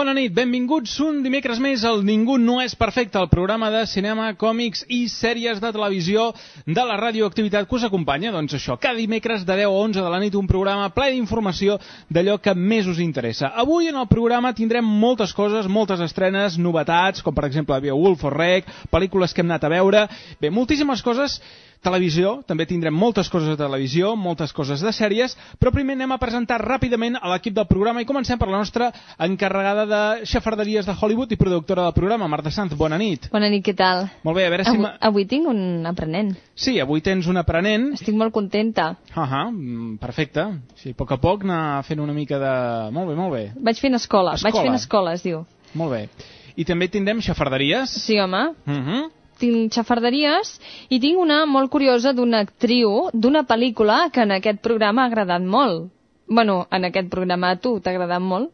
Bona nit. Benvinguts un dimecres més al Ningú no és perfecte, el programa de cinema, còmics i sèries de televisió de la radioactivitat que us acompanya. Doncs això, cada dimecres de 10 a 11 de la nit un programa ple d'informació d'allò que més us interessa. Avui en el programa tindrem moltes coses, moltes estrenes, novetats, com per exemple Beowulf o Rec, pel·lícules que hem anat a veure... Bé, moltíssimes coses televisió, també tindrem moltes coses de televisió, moltes coses de sèries, però primer anem a presentar ràpidament a l'equip del programa i comencem per la nostra encarregada de xafarderies de Hollywood i productora del programa, Marta Sanz. Bona nit. Bona nit, què tal? Molt bé, a veure si... Avui, avui tinc un aprenent. Sí, avui tens un aprenent. Estic molt contenta. Uh -huh, perfecte. Sí, a poc a poc anar fent una mica de... Molt bé, molt bé. Vaig fent escola. Escola. Vaig fent escola, es diu. Molt bé. I també tindrem xafarderies. Sí, home. Uh -huh. Tinc xafarderies i tinc una molt curiosa d'una actriu d'una pel·lícula que en aquest programa ha agradat molt. bueno, en aquest programa a tu t'ha agradat molt,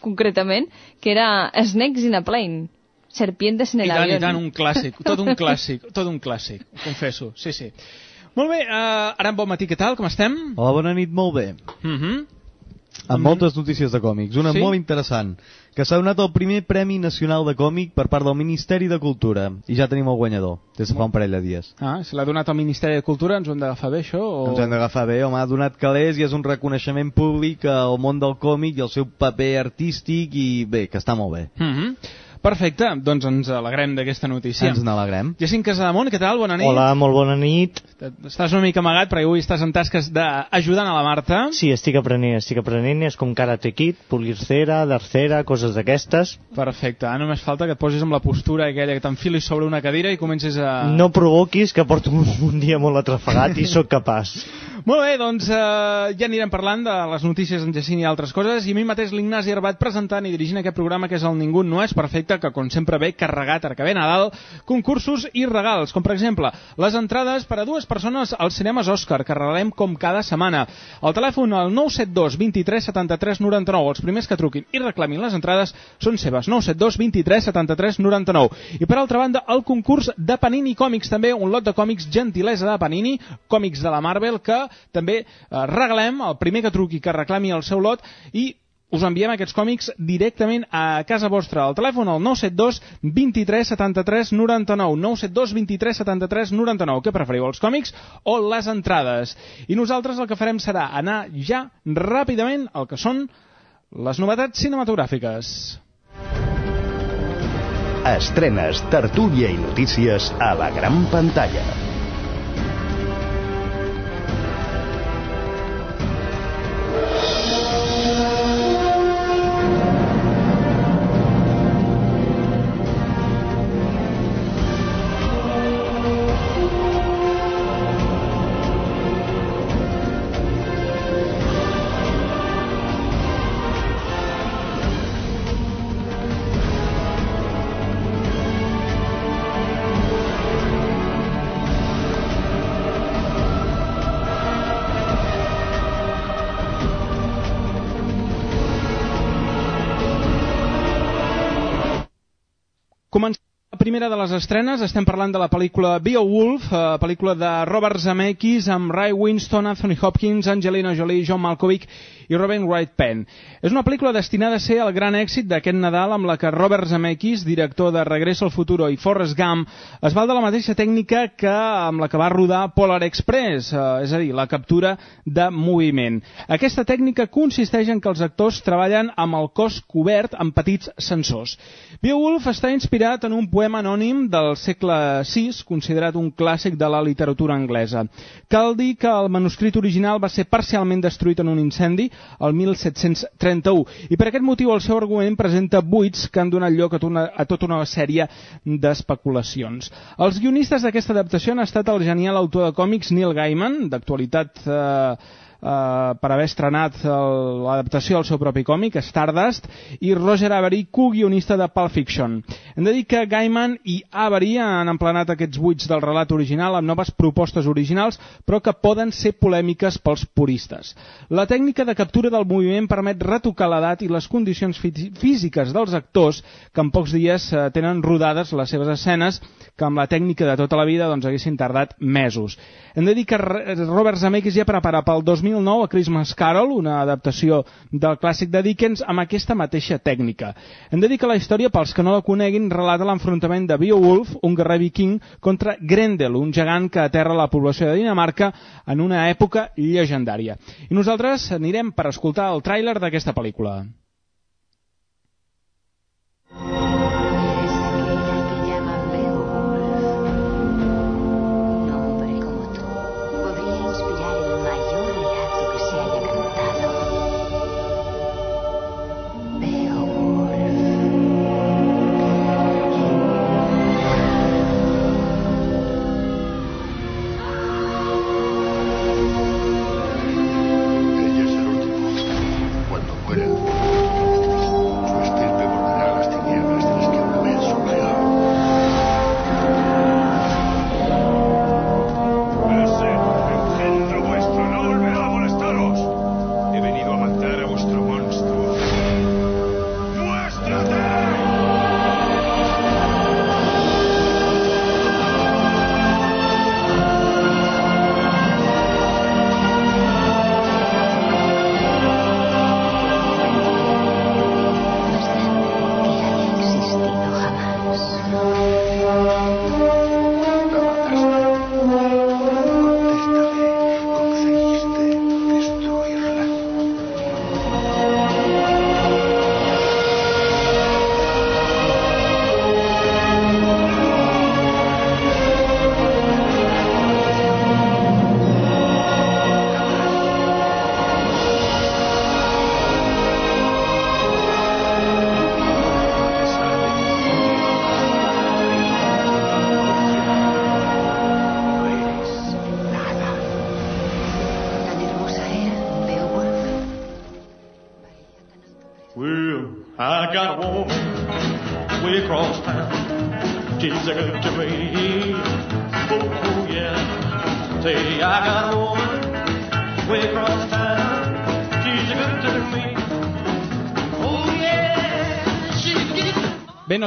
concretament, que era Snakes in a Plane. Serpientes en I el tant, avión. i tant, un clàssic, tot un clàssic, tot un clàssic, confesso, sí, sí. Molt bé, uh, ara en bon matí, què tal, com estem? Hola, bona nit, molt bé. Uh -huh. Amb moltes notícies de còmics. Una Sí? molt interessant, que s'ha donat el primer Premi Nacional de Còmic per part del Ministeri de Cultura. I ja tenim el guanyador, des de fa un parell de dies. Ah, se l'ha donat al Ministeri de Cultura, ens ho hem d'agafar bé, això? O... Ens hem d'agafar bé, home, ha donat calés i és un reconeixement públic al món del còmic i al seu paper artístic i bé, que està molt bé. Uh -huh. Perfecte, doncs ens alegrem d'aquesta notícia. Ens n'alegrem. Jacint Casademont, què tal? Bona nit. Hola, molt bona nit. Estàs una mica amagat, perquè avui estàs en tasques d'ajudant a la Marta. Sí, estic aprenent, estic aprenent, és com Karate Kid, Polircera, Darcera, coses d'aquestes. Perfecte, ara només falta que et posis amb la postura aquella que t'enfilis sobre una cadira i comencis a... No provoquis, que porto un, un dia molt atrafegat i sóc capaç. Molt bé, doncs eh, ja anirem parlant de les notícies en Jacint i altres coses, i a mi mateix l'Ignasi Arbat presentant i dirigint aquest programa que és el Ningú no és perfecte, que com sempre ve carregat ara que ve Nadal, concursos i regals, com per exemple les entrades per a dues persones als cinemes Òscar, que regalem com cada setmana. El telèfon al 972 23 73 99, els primers que truquin i reclamin les entrades són seves, 972 23 73 99. I per altra banda, el concurs de Panini Còmics, també un lot de còmics gentilesa de Panini, còmics de la Marvel, que també eh, regalem el primer que truqui que reclami el seu lot i us enviem aquests còmics directament a casa vostra. El telèfon al 972 23 73 99. 972 23 73 99. Què preferiu, els còmics o les entrades? I nosaltres el que farem serà anar ja ràpidament al que són les novetats cinematogràfiques. Estrenes, tertúlia i notícies a la gran pantalla. Primera de les estrenes, estem parlant de la pel·lícula Beowulf, eh, pel·lícula de Robert Zemeckis amb Ray Winston, Anthony Hopkins, Angelina Jolie, John Malkovich i Robin Wright Penn. És una pel·lícula destinada a ser el gran èxit d'aquest Nadal amb la que Robert Zemeckis, director de Regreso al Futuro i Forrest Gump, es val de la mateixa tècnica que amb la que va rodar Polar Express, eh, és a dir, la captura de moviment. Aquesta tècnica consisteix en que els actors treballen amb el cos cobert amb petits sensors. Beowulf està inspirat en un poema anònim del segle VI, considerat un clàssic de la literatura anglesa. Cal dir que el manuscrit original va ser parcialment destruït en un incendi el 1731 i per aquest motiu el seu argument presenta buits que han donat lloc a una, a tota una sèrie d'especulacions. Els guionistes d'aquesta adaptació han estat el genial autor de còmics Neil Gaiman, d'actualitat eh, eh, per haver estrenat l'adaptació al seu propi còmic, Stardust, i Roger Avery, co-guionista de Pulp Fiction. Hem de dir que Gaiman i Avery han emplenat aquests buits del relat original amb noves propostes originals, però que poden ser polèmiques pels puristes. La tècnica de captura del moviment permet retocar l'edat i les condicions fí- físiques dels actors que en pocs dies eh, tenen rodades les seves escenes que amb la tècnica de tota la vida doncs, haguessin tardat mesos. Hem de dir que Robert Zemeckis ja prepara pel 2009 a Christmas Carol, una adaptació del clàssic de Dickens amb aquesta mateixa tècnica. Hem de dir que la història, pels que no la coneguin, relata l'enfrontament de Beowulf, un guerrer viking, contra Grendel, un gegant que aterra la població de Dinamarca en una època llegendària. I nosaltres anirem per escoltar el tràiler d'aquesta pel·lícula. que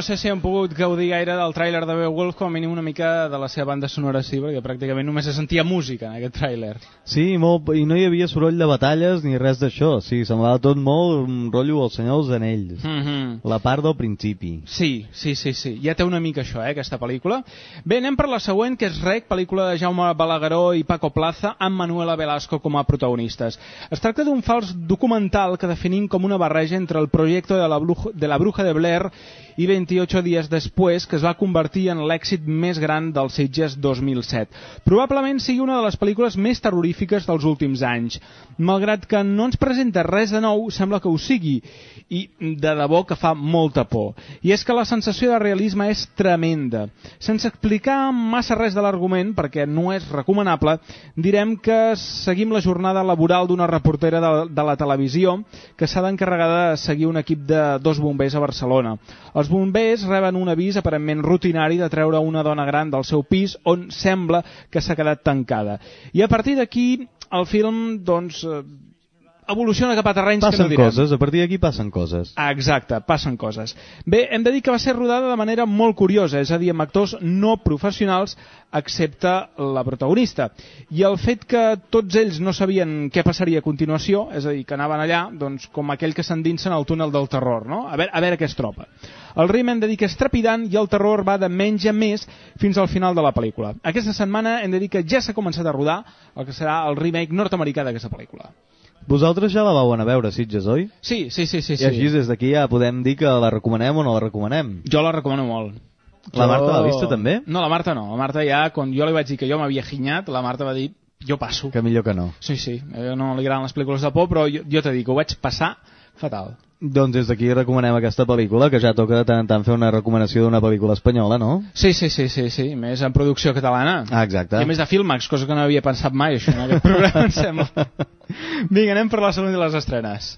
sé si hem pogut gaudir gaire del tràiler de Beowulf, com a mínim una mica de la seva banda sonora sí, perquè pràcticament només se sentia música en aquest tràiler. Sí, molt, i no hi havia soroll de batalles ni res d'això. Sí, semblava tot molt un rotllo al Senyor dels Anells. Mm -hmm. La part del principi. Sí, sí, sí, sí. Ja té una mica això, eh, aquesta pel·lícula. Bé, anem per la següent, que és Rec, pel·lícula de Jaume Balagueró i Paco Plaza, amb Manuela Velasco com a protagonistes. Es tracta d'un fals documental que definim com una barreja entre el projecte de la, Bruja, de la Bruja de Blair i 28 dies després, que es va convertir en l'èxit més gran dels Sitges 2007. Probablement sigui una de les pel·lícules més terrorífiques dels últims anys. Malgrat que no ens presenta res de nou, sembla que ho sigui, i de debò que fa molta por. I és que la sensació de realisme és tremenda. Sense explicar massa res de l'argument, perquè no és recomanable, direm que seguim la jornada laboral d'una reportera de, de la televisió que s'ha d'encarregar de seguir un equip de dos bombers a Barcelona. Els bombers reben un avís aparentment rutinari de treure una dona gran del seu pis on sembla que s'ha quedat tancada. I a partir d'aquí el film doncs, eh, evoluciona cap a terrenys que no Passen direm. coses, a partir d'aquí passen coses. Ah, Exacte, passen coses. Bé, hem de dir que va ser rodada de manera molt curiosa, és a dir, amb actors no professionals, excepte la protagonista. I el fet que tots ells no sabien què passaria a continuació, és a dir, que anaven allà doncs, com aquell que s'endinsa en el túnel del terror, no? a, veure, a veure què es troba. El ritme hem de dir que és trepidant i el terror va de menys a més fins al final de la pel·lícula. Aquesta setmana hem de dir que ja s'ha començat a rodar el que serà el remake nord-americà d'aquesta pel·lícula. Vosaltres ja la vau anar a veure, Sitges, oi? Sí, sí, sí, sí. I així sí. des d'aquí ja podem dir que la recomanem o no la recomanem. Jo la recomano molt. La Marta l'ha vista també? No, la Marta no. La Marta ja, quan jo li vaig dir que jo m'havia ginyat, la Marta va dir, jo passo. Que millor que no. Sí, sí, no li agraden les pel·lícules de por, però jo, jo t'he dit que ho vaig passar fatal. Doncs des d'aquí recomanem aquesta pel·lícula, que ja toca de tant en tant fer una recomanació d'una pel·lícula espanyola, no? Sí, sí, sí, sí, sí, més en producció catalana. Ah, exacte. I més de Filmax, cosa que no havia pensat mai, això, en aquest programa, em sembla. Vinga, anem per la segona de les estrenes.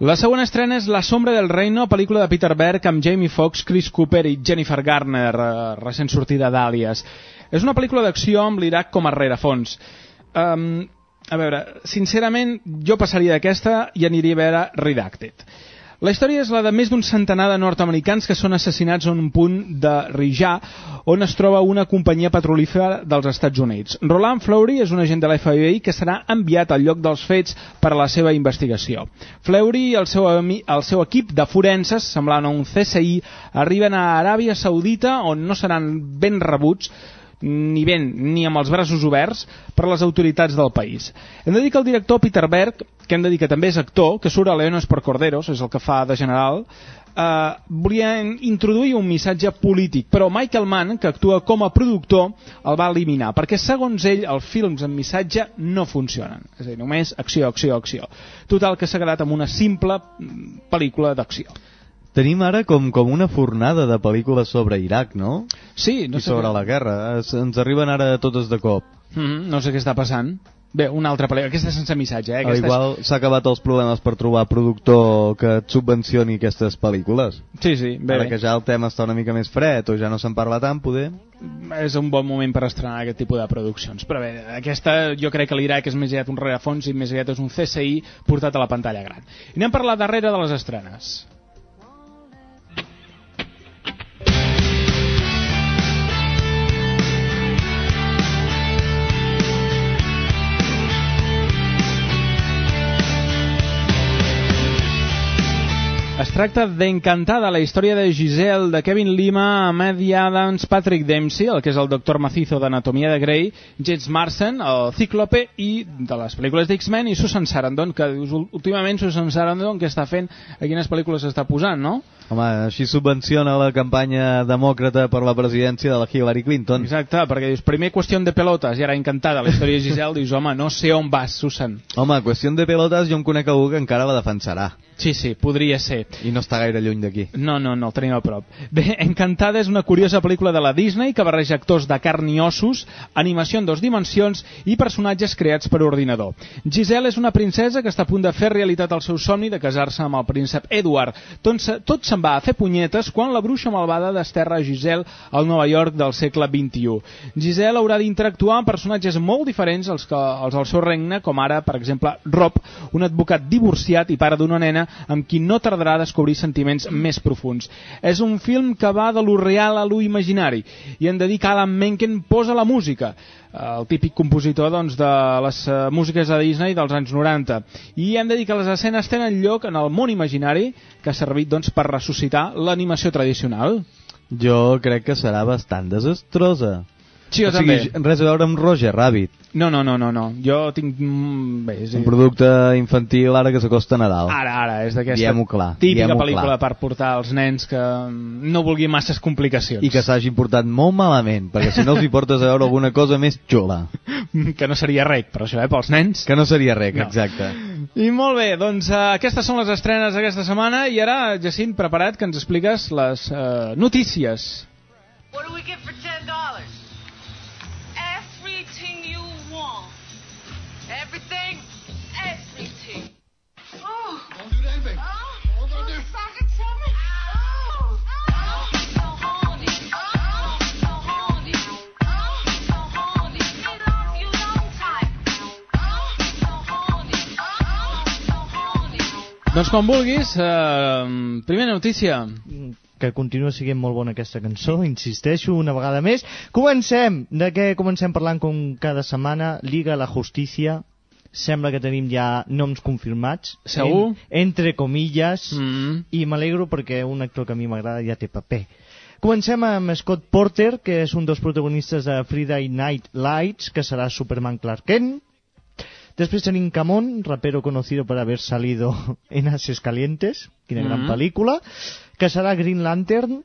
La següent estrena és La sombra del reino, pel·lícula de Peter Berg amb Jamie Foxx, Chris Cooper i Jennifer Garner, eh, recent sortida d'Àlies. És una pel·lícula d'acció amb l'Iraq com a rerefons. Um, a veure, sincerament, jo passaria d'aquesta i aniria a veure Redacted. La història és la de més d'un centenar de nord-americans que són assassinats en un punt de Rijà, on es troba una companyia petrolífera dels Estats Units. Roland Fleury és un agent de l'FBI que serà enviat al lloc dels fets per a la seva investigació. Fleury i el seu, el seu equip de forenses, semblant a un CSI, arriben a Aràbia Saudita, on no seran ben rebuts, ni ben ni amb els braços oberts per les autoritats del país. Hem de dir que el director Peter Berg, que hem de dir que també és actor, que surt a Leones per Corderos, és el que fa de general, eh, volia introduir un missatge polític, però Michael Mann, que actua com a productor, el va eliminar, perquè segons ell els films amb missatge no funcionen. És a dir, només acció, acció, acció. Total, que s'ha quedat amb una simple mm, pel·lícula d'acció. Tenim ara com, com una fornada de pel·lícules sobre Iraq, no? Sí, no I sé sobre què- la guerra. Es, ens arriben ara totes de cop. Mm, no sé què està passant. Bé, una altra pel·lícula. Aquesta és sense missatge, eh? Al Aquesta igual s'ha acabat els problemes per trobar productor que et subvencioni aquestes pel·lícules. Sí, sí, bé, Ara bé. que ja el tema està una mica més fred o ja no se'n parla tant, poder... és un bon moment per estrenar aquest tipus de produccions. Però bé, aquesta jo crec que l'Iraq és més aviat un rerefons i més aviat és un CSI portat a la pantalla gran. I anem per la darrera de les estrenes. Es tracta d'Encantada, la història de Giselle, de Kevin Lima, Maddie Adams, Patrick Dempsey, el que és el doctor macizo d'Anatomia de Grey, James Marsden, el Cíclope, i de les pel·lícules d'X-Men, i Susan Sarandon, que dius, últimament Susan Sarandon què està fent, a quines pel·lícules està posant, no? Home, així subvenciona la campanya demòcrata per la presidència de la Hillary Clinton. Exacte, perquè dius, primer qüestió de pelotes, i ara Encantada, la història de Giselle, dius, home, no sé on vas, Susan. Home, qüestió de pelotes, jo em conec algú que encara la defensarà. Sí, sí, podria ser. I no està gaire lluny d'aquí. No, no, no, el tenim a prop. Bé, Encantada és una curiosa pel·lícula de la Disney que barreja actors de carn i ossos, animació en dos dimensions i personatges creats per ordinador. Giselle és una princesa que està a punt de fer realitat el seu somni de casar-se amb el príncep Edward. Tot, tot se'n va a fer punyetes quan la bruixa malvada desterra Giselle al Nova York del segle XXI. Giselle haurà d'interactuar amb personatges molt diferents als, que, als del seu regne, com ara, per exemple, Rob, un advocat divorciat i pare d'una nena amb qui no tardarà a descobrir sentiments més profuns. És un film que va de lo real a lo imaginari i hem de dir que Alan Menken posa la música el típic compositor doncs, de les uh, músiques de Disney dels anys 90 i hem de dir que les escenes tenen lloc en el món imaginari que ha servit doncs, per ressuscitar l'animació tradicional Jo crec que serà bastant desastrosa. Sí, jo o sigui, també. res a veure amb Roger Rabbit. No, no, no, no, no. jo tinc... Mm, bé, sí. Un producte infantil ara que s'acosta a Nadal. Ara, ara, és d'aquesta típica pel·lícula clar. per portar als nens que no vulgui masses complicacions. I que s'hagin portat molt malament, perquè si no els hi portes a veure alguna cosa més xula. Que no seria rec, però això, eh, pels nens. Que no seria rec, no. exacte. I molt bé, doncs uh, aquestes són les estrenes aquesta setmana i ara, Jacint, preparat que ens expliques les uh, notícies. What do we get for $10? Doncs quan vulguis, eh, primera notícia. que continua sent molt bona aquesta cançó, insisteixo una vegada més. Comencem! De què comencem parlant com cada setmana? Liga la Justícia. Sembla que tenim ja noms confirmats. Segur? En, entre comilles. Mm. I m'alegro perquè un actor que a mi m'agrada ja té paper. Comencem amb Scott Porter, que és un dels protagonistes de Friday Night Lights, que serà Superman Clark Kent. Después tenim Camón, rapero conocido por haber salido en Ases Calientes, quina gran Mhm. pel·lícula, que serà Green Lantern,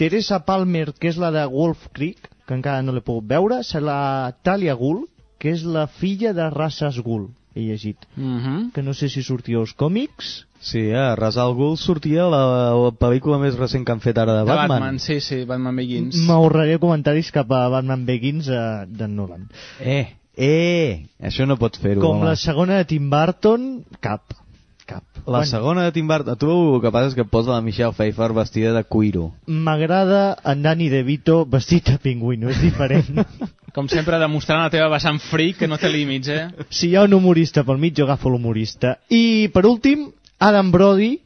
Teresa Palmer, que és la de Wolf Creek, que encara no l'he pogut veure, serà Talia Ghul, que és la filla de Rassas Ghul, he llegit, Mm -hmm. que no sé si sortia als còmics, Sí, a Rasal Ghul sortia la, la pel·lícula més recent que han fet ara de, De Batman. Batman, sí, sí, Batman Begins. m'ahorraré comentaris cap a Batman Begins eh, de Nolan. Eh, eh, això no pots fer-ho, Com home. la segona de Tim Burton, cap. Cap. La segona de Tim Burton, tu el que passa és que et posa la Michelle Pfeiffer vestida de cuiro. M'agrada en Danny DeVito vestit de pingüino, és diferent. Com sempre, demostrant la teva vessant freak, que no té límits, eh? si hi ha un humorista pel mig, jo agafo l'humorista. I, per últim, Adam Brody,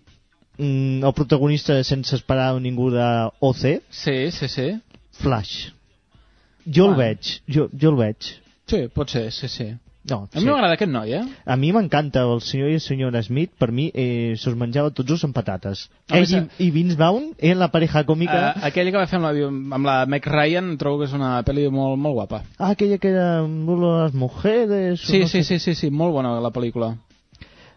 mm, el protagonista de Sense esperar a ningú de OC, Sí, sí, sí. Flash. Jo el Ah. veig, jo, jo el veig. Sí, pot ser, sí, sí. No, A mi m'agrada aquest noi, eh? A mi m'encanta el senyor i el senyora Smith, per mi eh, se'ls menjava tots dos amb patates. A Ell i, i Vince Vaughn eren la pareja còmica. Uh, aquella que va fer amb la, amb la Meg Ryan trobo que és una pel·li molt, molt guapa. Ah, aquella que era de les mujeres... Sí, no sí, sé. sí, sí, sí, molt bona la pel·lícula.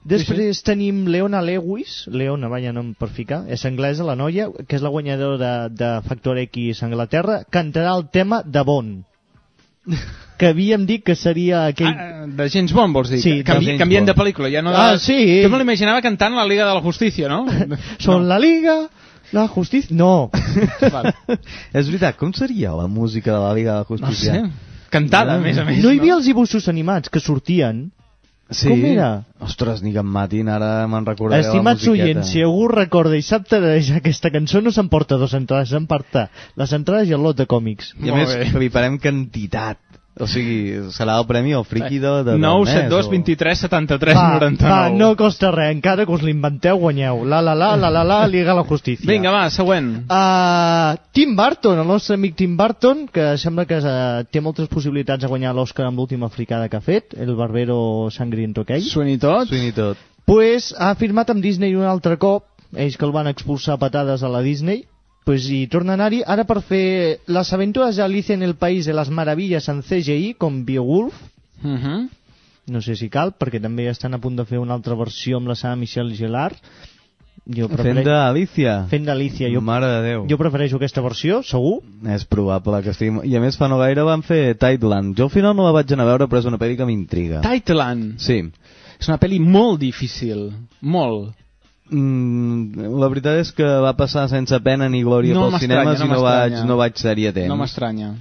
Després tenim Leona Lewis, Leona, vaya nom per ficar, és anglesa la noia, que és la guanyadora de, de Factor X a Anglaterra, cantarà el tema de Bond. que havíem dit que seria aquell... Ah, de James Bond, vols dir? Sí, de Canvi, James canvient Bond. de pel·lícula, ja no de... Ah, sí. Jo me l'imaginava cantant la Liga de la Justícia, no? Són la Liga, la Justícia... No. Vale. És veritat, com seria la música de la Liga de la No Justícia? sé. Cantada, a més a més. No hi havia els dibuixos animats que sortien? Sí. Com era? Ostres, ni que em matin, ara me'n recordaré de la Estimats musiqueta. oients, si algú recorda i sap tarejar aquesta cançó, no s'emporta dos entrades, s'emporta les entrades i el lot de còmics. I a més, que li farem quantitat. O sigui, serà el premi al friki de, de, del 9, mes, 7, 2, o- 23, 73, va, 99. va, no costa res, encara que us l'inventeu, guanyeu. La, la, la, la, la, la, Liga la Justícia. Vinga, va, següent. Uh, Tim Burton, el nostre amic Tim Burton, que sembla que uh, té moltes possibilitats de guanyar l'Oscar amb l'última fricada que ha fet, el barbero sangriento aquell, Sweeney Todd. Sweeney Todd. pues, ha firmat amb Disney un altre cop, ells que el van expulsar a patades a la Disney, pues, i torna a anar-hi ara per fer les aventures d'Alicia en el País de les Meravilles en CGI, com Beowulf, Uh -huh. no sé si cal, perquè també estan a punt de fer una altra versió amb la Sara Michelle Gellar. Jo Fent prefereixo... d'Alicia. Fent d'Alicia. Jo, Mare de Déu. jo prefereixo aquesta versió, segur. És probable que estigui... I a més fa no gaire van fer Tideland. Jo al final no la vaig anar a veure, però és una pel·li que m'intriga. Tightland. Sí. És una pel·li molt difícil. Molt. Mm, la veritat és que va passar sense pena ni glòria No pels cinemes no i no vaig, no vaig ser-hi a temps. No m'estranya.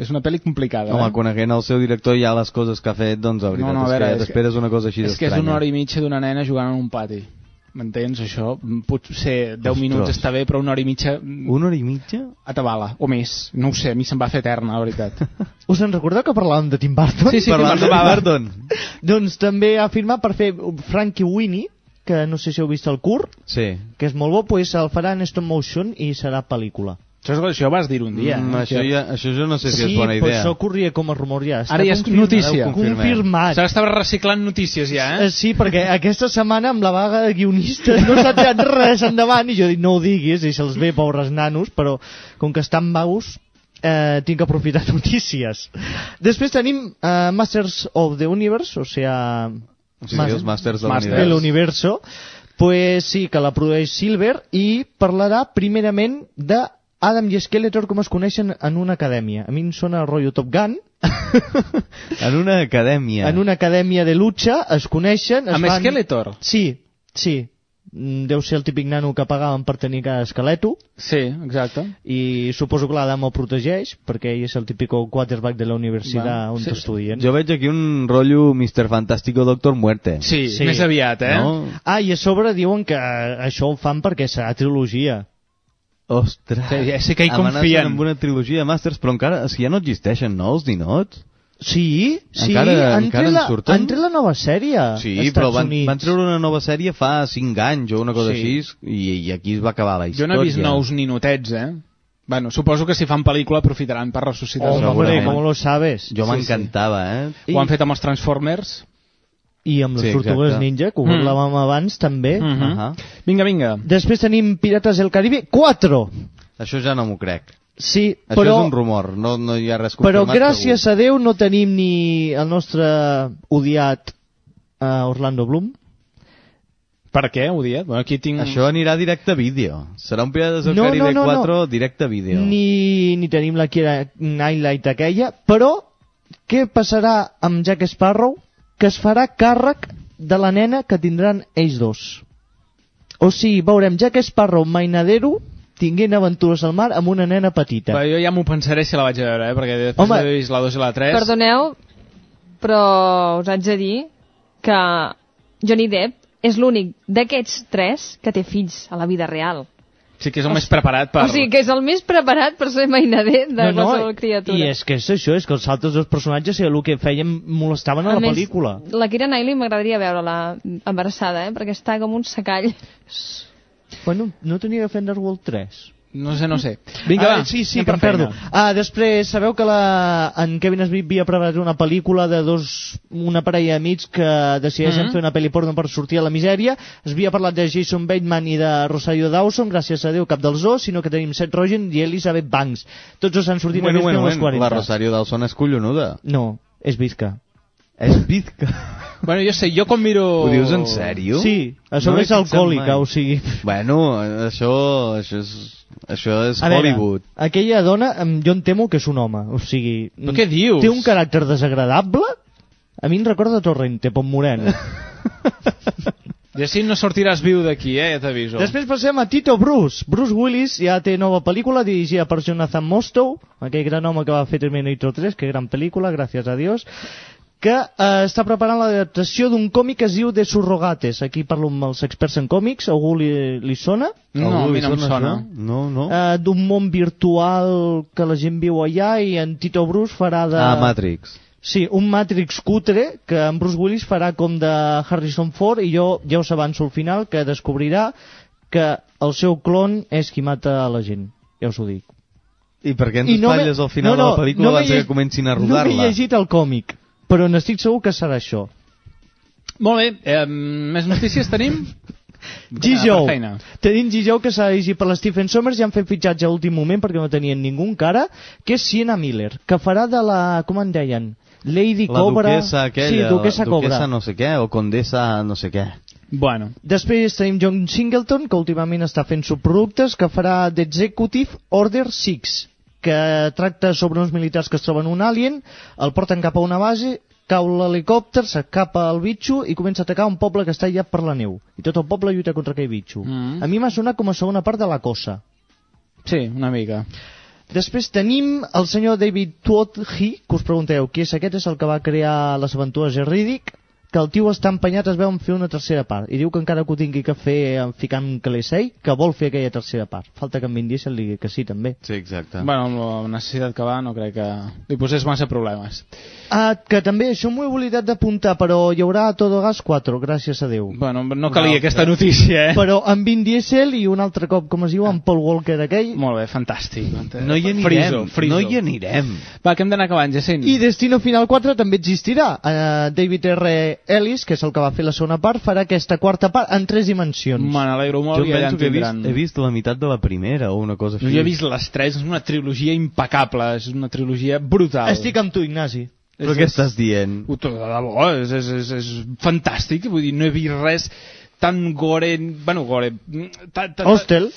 És una pel·li complicada, Home, eh? coneixent el seu director i ja les coses que ha fet, doncs la veritat No, no, a és veure, és que- t'esperes una cosa així És que és d'estranya. una hora i mitja d'una nena jugant en un pati. M'entens, això? Potser 10 Ostres. minuts està bé, però una hora i mitja Una hora i mitja? atabala, o més. No ho sé, a mi se'm va fer eterna, la veritat. Us en recordeu que parlàvem de Tim Burton? Sí, sí, de Burton, Tim Burton. Doncs també ha firmat per fer Frankie Winnie, que no sé si heu vist el curt, Sí. que és molt bo, pues el farà en stop motion i serà pel·lícula. Això, és- això vas dir un dia. Mm, eh? això, ja, això jo no sé si sí, és bona però idea. això corria com a rumor ja. Està Ara ja és confirmat. notícia. Confirmat. S'ha d'estar reciclant notícies ja, Eh? Sí, perquè aquesta setmana amb la vaga de guionistes no s'ha tirat res endavant i jo dic no ho diguis i se'ls ve pobres nanos però com que estan vagos eh, tinc que aprofitar notícies després tenim eh, Masters of the Universe o sea O sigui, els Masters de Masters. de l'univers. l'universo pues sí, que la produeix Silver i parlarà primerament de Adam i Skeletor com es coneixen en una acadèmia. A mi em sona el rotllo Top Gun. En una acadèmia. En una acadèmia de lucha es coneixen... Es Amb fan... Skeletor? Sí, sí. Mm, Deu ser el típic nano que pagaven per tenir cada esqueleto Sí, exacte. i suposo que l'Adam el protegeix perquè ell és el típic quarterback de la universitat Va, on sí. estudien. Jo veig aquí un rotllo Mr. Fantástico Doctor Muerte. Sí, Sí. més aviat, eh? No? Ah, i a sobre diuen que això ho fan perquè serà trilogia. Ostres. Sí, ja sé que hi Amenacen confien. amb una trilogia de Masters, però encara, que ja no existeixen, no, els ninots? Sí, sí, Encara- han, encara tret en la, surten? han tret la nova sèrie. Sí, però van, Units. van treure una nova sèrie fa 5 anys o una cosa Sí. així i, i aquí es va acabar la Jo història. no he vist nous ninotets, eh? Bueno, suposo que si fan pel·lícula aprofitaran per ressuscitar Hombre, segurament. ¿cómo lo sabes? Jo Sí, m'encantava, eh? I- Ho han fet amb els Transformers. I amb les Sí, tortugues ninja, que ho Mm. parlàvem abans, també. Mhm. Ahà. Vinga, vinga. Després tenim Pirates del Caribe 4. Això ja no m'ho crec. Sí, Això però, és un rumor, no, no hi ha res però confirmat. gràcies a Déu no tenim ni el nostre odiat uh, Orlando Bloom. Per què, ho diet? Bueno, aquí tinc... Això anirà directe a vídeo. Serà un Pirates del No, Caribe no, no, 4 no. directe a vídeo. Ni, ni tenim la Kira Nightlight aquella, però què passarà amb Jack Sparrow? Que es farà càrrec de la nena que tindran ells dos. O sigui, veurem Jack Sparrow mainadero tinguent aventures al mar amb una nena petita. Va, jo ja m'ho pensaré si la vaig a veure, eh? Perquè després Home. d'haver vist la 2 i la 3... Perdoneu, però us haig de dir que Johnny Depp és l'únic d'aquests tres que té fills a la vida real. Sí que és el més preparat per... O sigui que és el més preparat per ser mainader de qualsevol criatura. I és que és això, és que els altres dos personatges el que feien, molestaven a, la més, pel·lícula. La Kira Knightley m'agradaria veure-la embarassada, eh? perquè està com un secall. Bueno, no tenia que fer Underworld 3. No sé, no sé. Vinga, ah, va. Sí, sí, que per em perdo. Ah, després, sabeu que la, en Kevin Smith havia preparat una pel·lícula de dos, una parella d'amics que decideixen Mhm. fer una pel·li porno per sortir a la misèria. Es havia parlat de Jason Bateman i de Rosario Dawson, gràcies a Déu cap dels dos, sinó que tenim Seth Rogen i Elizabeth Banks. Tots dos han sortit Bueno, a bueno, bueno, bueno, 40. la Rosario Dawson és collonuda. No, és Vizca. És Vizca. Bueno, jo sé, jo quan miro... Ho dius en sèrio? Sí, a sobre No és alcohòlica, o sigui... Bueno, això, això és, això és A veure, Hollywood. aquella dona, jo em temo que és un home, o sigui... Però què dius? Té un caràcter desagradable? A mi em recorda Torrente, Pont Moreno. Jacint, no sortiràs viu d'aquí, eh? Ja t'aviso. Després passem a Tito Bruce. Bruce Willis ja té nova pel·lícula dirigida per Jonathan Mostow, aquell gran home que va fer Terminator 3, que gran pel·lícula, gràcies a Dios, que eh, està preparant l'adaptació d'un còmic que es diu De Surrogates. Aquí parlo amb els experts en còmics, algú li, li sona? No, a Algú mi li no em sona. No, no. Eh, d'un món virtual que la gent viu allà i en Tito Bruce farà de... Ah, Matrix. Sí, un Matrix cutre que en Bruce Willis farà com de Harrison Ford i jo ja us avanço al final que descobrirà que el seu clon és qui mata a la gent. Ja us ho dic. I per què ens no espatlles al final no, no, de la pel·lícula no abans que comencin a No m'he rodar-la? llegit el còmic, però n'estic segur que serà això. Molt bé, eh, més notícies tenim? Feina. Tenim G-Joe que s'ha dirigit per l'Stephen Sommers i han fet fitxatge a últim moment perquè no tenien ningú encara, que és Sienna Miller, que farà de la... com en deien? Lady La Cobra... duquesa aquella, sí, duquesa la Cobra. duquesa no sé què, o condessa no sé què. Bueno, Després tenim John Singleton, que últimament està fent subproductes, que farà d'Executive Order 6, que tracta sobre uns militars que es troben un alien, el porten cap a una base, cau l'helicòpter, s'escapa el bitxo i comença a atacar un poble que està allà per la neu. I tot el poble lluita contra aquell bitxo. Mm. A mi m'ha sonat com a segona part de la cosa. sí, una mica. Després tenim el senyor David Tuothi, que us pregunteu, qui és aquest? És el que va crear les aventures de Riddick, que el tio està empenyat es veu en fer una tercera part i diu que encara que ho tingui que fer en ficant Calesei que vol fer aquella tercera part falta que en Vin Diesel digui que sí també Sí, exacte. Bueno, amb la necessitat que va no crec que li posés massa problemes. ah, que també això m'ho he oblidat d'apuntar però hi haurà a Todo Gas 4 gràcies a Déu Bueno, no calia aquesta notícia, eh? però en Vin Diesel i un altre cop com es diu en Paul Walker aquell Molt bé, fantàstic. No hi anirem, Friso, friso. no hi anirem. Va, que hem d'anar acabant, Jacint. I Destino Final 4 també existirà. Uh, David R. Ellis, que és el que va fer la segona part, farà aquesta quarta part en tres dimensions. Me n'alegro molt Jo i allà penso en que he vist, he vist la meitat de la primera o una cosa així. No, jo he vist les tres, és una trilogia impecable, és una trilogia brutal. Estic amb tu, Ignasi. Però què estàs dient? De debò, és, és, és, és fantàstic, vull dir, no he vist res tan gore, bueno, gore, tan, tan, Hostel.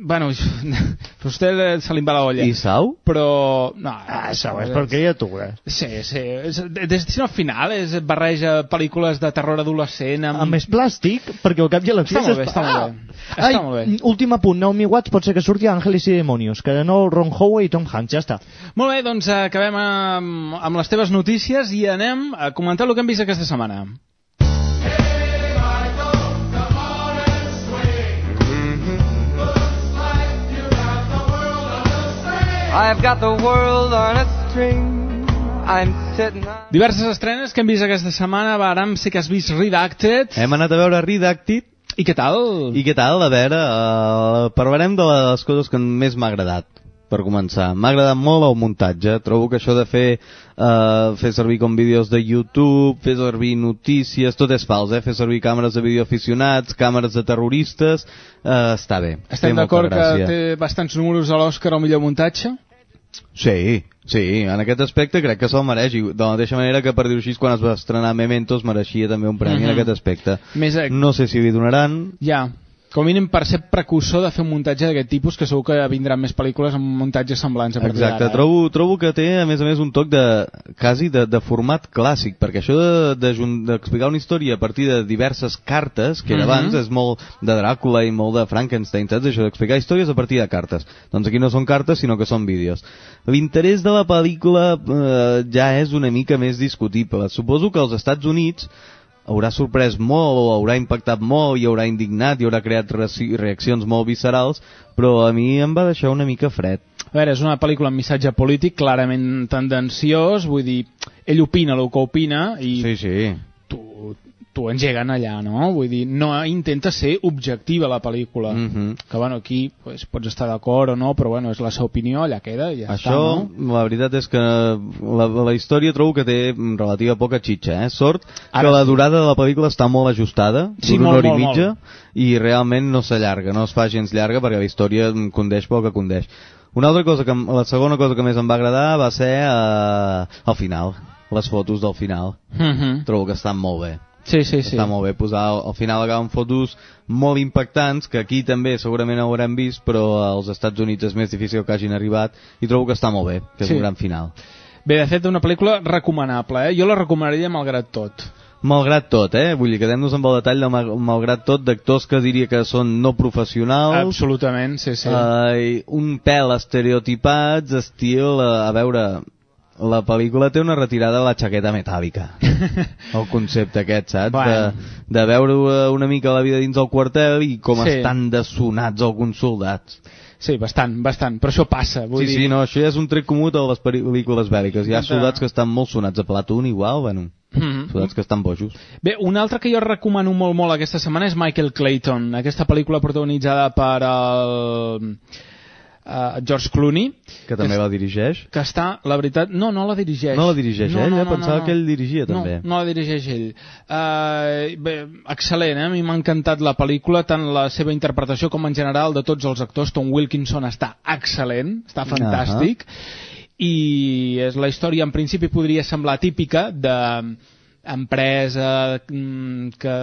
Bueno, a vostè eh, se li va la olla. I Sau? Però, no, Ah, això és per criatures. Sí, sí, és, des al final és barreja pel·lícules de terror adolescent amb... Amb més plàstic, perquè al cap i a la fi... Està molt bé, està molt bé. Ah! Està Ai, molt bé. últim apunt, Naomi Watts pot ser que surti a Ángeles y Demonios, que de nou Ron Howard i Tom Hanks, ja està. Molt bé, doncs acabem amb, amb les teves notícies i anem a comentar el que hem vist aquesta setmana. I've got the world on a string. I'm sitting on... Diverses estrenes que hem vist aquesta setmana. Va, Aram, sé que has vist Redacted. Hem anat a veure Redacted. I què tal? I què tal? A veure, uh, parlarem de les coses que més m'ha agradat per començar. M'ha agradat molt el muntatge. Trobo que això de fer, uh, fer servir com vídeos de YouTube, fer servir notícies, tot és fals, eh? Fer servir càmeres de vídeo aficionats, càmeres de terroristes, uh, està bé. Estem d'acord que té bastants números a l'Òscar al millor muntatge? Sí, sí, en aquest aspecte crec que se'l mereix, i de la mateixa manera que per dir-ho així, quan es va estrenar Mementos mereixia també un premi Mhm. en aquest aspecte. Més a... No sé si li donaran, Ja, com a mínim per ser precursor de fer un muntatge d'aquest tipus, que segur que vindran més pel·lícules amb muntatges semblants a partir Exacte, eh? trobo, trobo que té a més a més un toc de, quasi de, de format clàssic, perquè això de- de d'explicar de, una història a partir de diverses cartes, que era Mhm. abans és molt de Dràcula i molt de Frankenstein, saps? Això d'explicar històries a partir de cartes. Doncs aquí no són cartes, sinó que són vídeos. L'interès de la pel·lícula eh, ja és una mica més discutible. Suposo que als Estats Units haurà sorprès molt, o haurà impactat molt, i haurà indignat, i haurà creat reaccions molt viscerals, però a mi em va deixar una mica fred. A veure, és una pel·lícula amb missatge polític clarament tendenciós, vull dir, ell opina el que opina i Sí, sí. T'ho engeguen allà, no? Vull dir, no intenta ser objectiva la pel·lícula. Mm -hmm. Que, bueno, aquí pues, pots estar d'acord o no, però bueno, és la seva opinió, allà queda i ja Això, està, no? la veritat és que la, la història trobo que té relativa poca xitxa, eh? Sort Ara que la durada de la pel·lícula està molt ajustada, Sí, d'una hora molt, i mitja, molt. i realment no s'allarga, no es fa gens llarga perquè la història condeix pel que condeix. Una altra cosa que, la segona cosa que més em va agradar va ser eh, el final, les fotos del final. Mhm. Trobo que estan molt bé. Sí, sí, sí. Està molt bé posar al, al final agafen fotos molt impactants que aquí també segurament haurem vist però als Estats Units és més difícil que hagin arribat i trobo que està molt bé, que és Sí. un gran final. Bé, de fet, una pel·lícula recomanable, eh? Jo la recomanaria malgrat tot. Malgrat tot, eh? Vull dir, quedem-nos amb el detall de mal- malgrat tot d'actors que diria que són no professionals, Absolutament, sí, sí. eh, un pèl estereotipats, estil, eh, a veure, la pel·lícula té una retirada de la xaqueta metàl·lica. el concepte aquest, saps? Bueno. De, de veure eh, una mica la vida dins del quartel i com Sí. estan dessonats alguns soldats. Sí, bastant, bastant, però això passa. Vull sí, dir... sí, no, això ja és un tret comú de les pel·lícules bèl·liques. Hi ha soldats que estan molt sonats a Platoon, igual, bueno, Mhm. soldats que estan bojos. Bé, un altre que jo recomano molt, molt aquesta setmana és Michael Clayton, aquesta pel·lícula protagonitzada per el, uh, George Clooney, Que també la dirigeix. que està, la veritat, no, no la dirigeix. No la dirigeix ell, eh? Pensava que ell dirigia, també. No, no la dirigeix ell. Uh, bé, excel·lent, eh? A mi m'ha encantat la pel·lícula, tant la seva interpretació com en general de tots els actors. Tom Wilkinson està excel·lent, està fantàstic. I és la història, en principi, podria semblar típica de empresa mm, que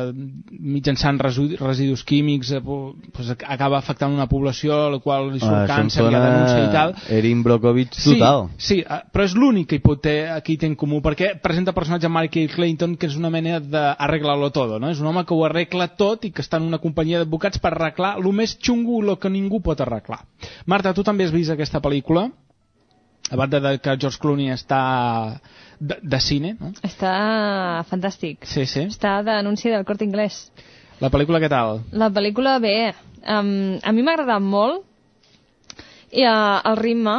mitjançant residus químics eh, pues, acaba afectant una població a la qual li surt Ah, càncer i ha denuncia i tal Erin Brockovich total. Sí, sí eh, però és l'únic que hi pot ter, aquí té en comú, perquè presenta personatge Michael Clayton, que és una mena d'arreglar-lo todo, no? És un home que ho arregla tot i que està en una companyia d'advocats per arreglar el més xungo, el que ningú pot arreglar. Marta, tu també has vist aquesta pel·lícula? A banda de que George Clooney està de, de cine, no? Està fantàstic. Sí, sí. Està d'anunci del Corte Inglés. La pel·lícula què tal? La pel·lícula, bé, um, a mi m'ha agradat molt i uh, el ritme,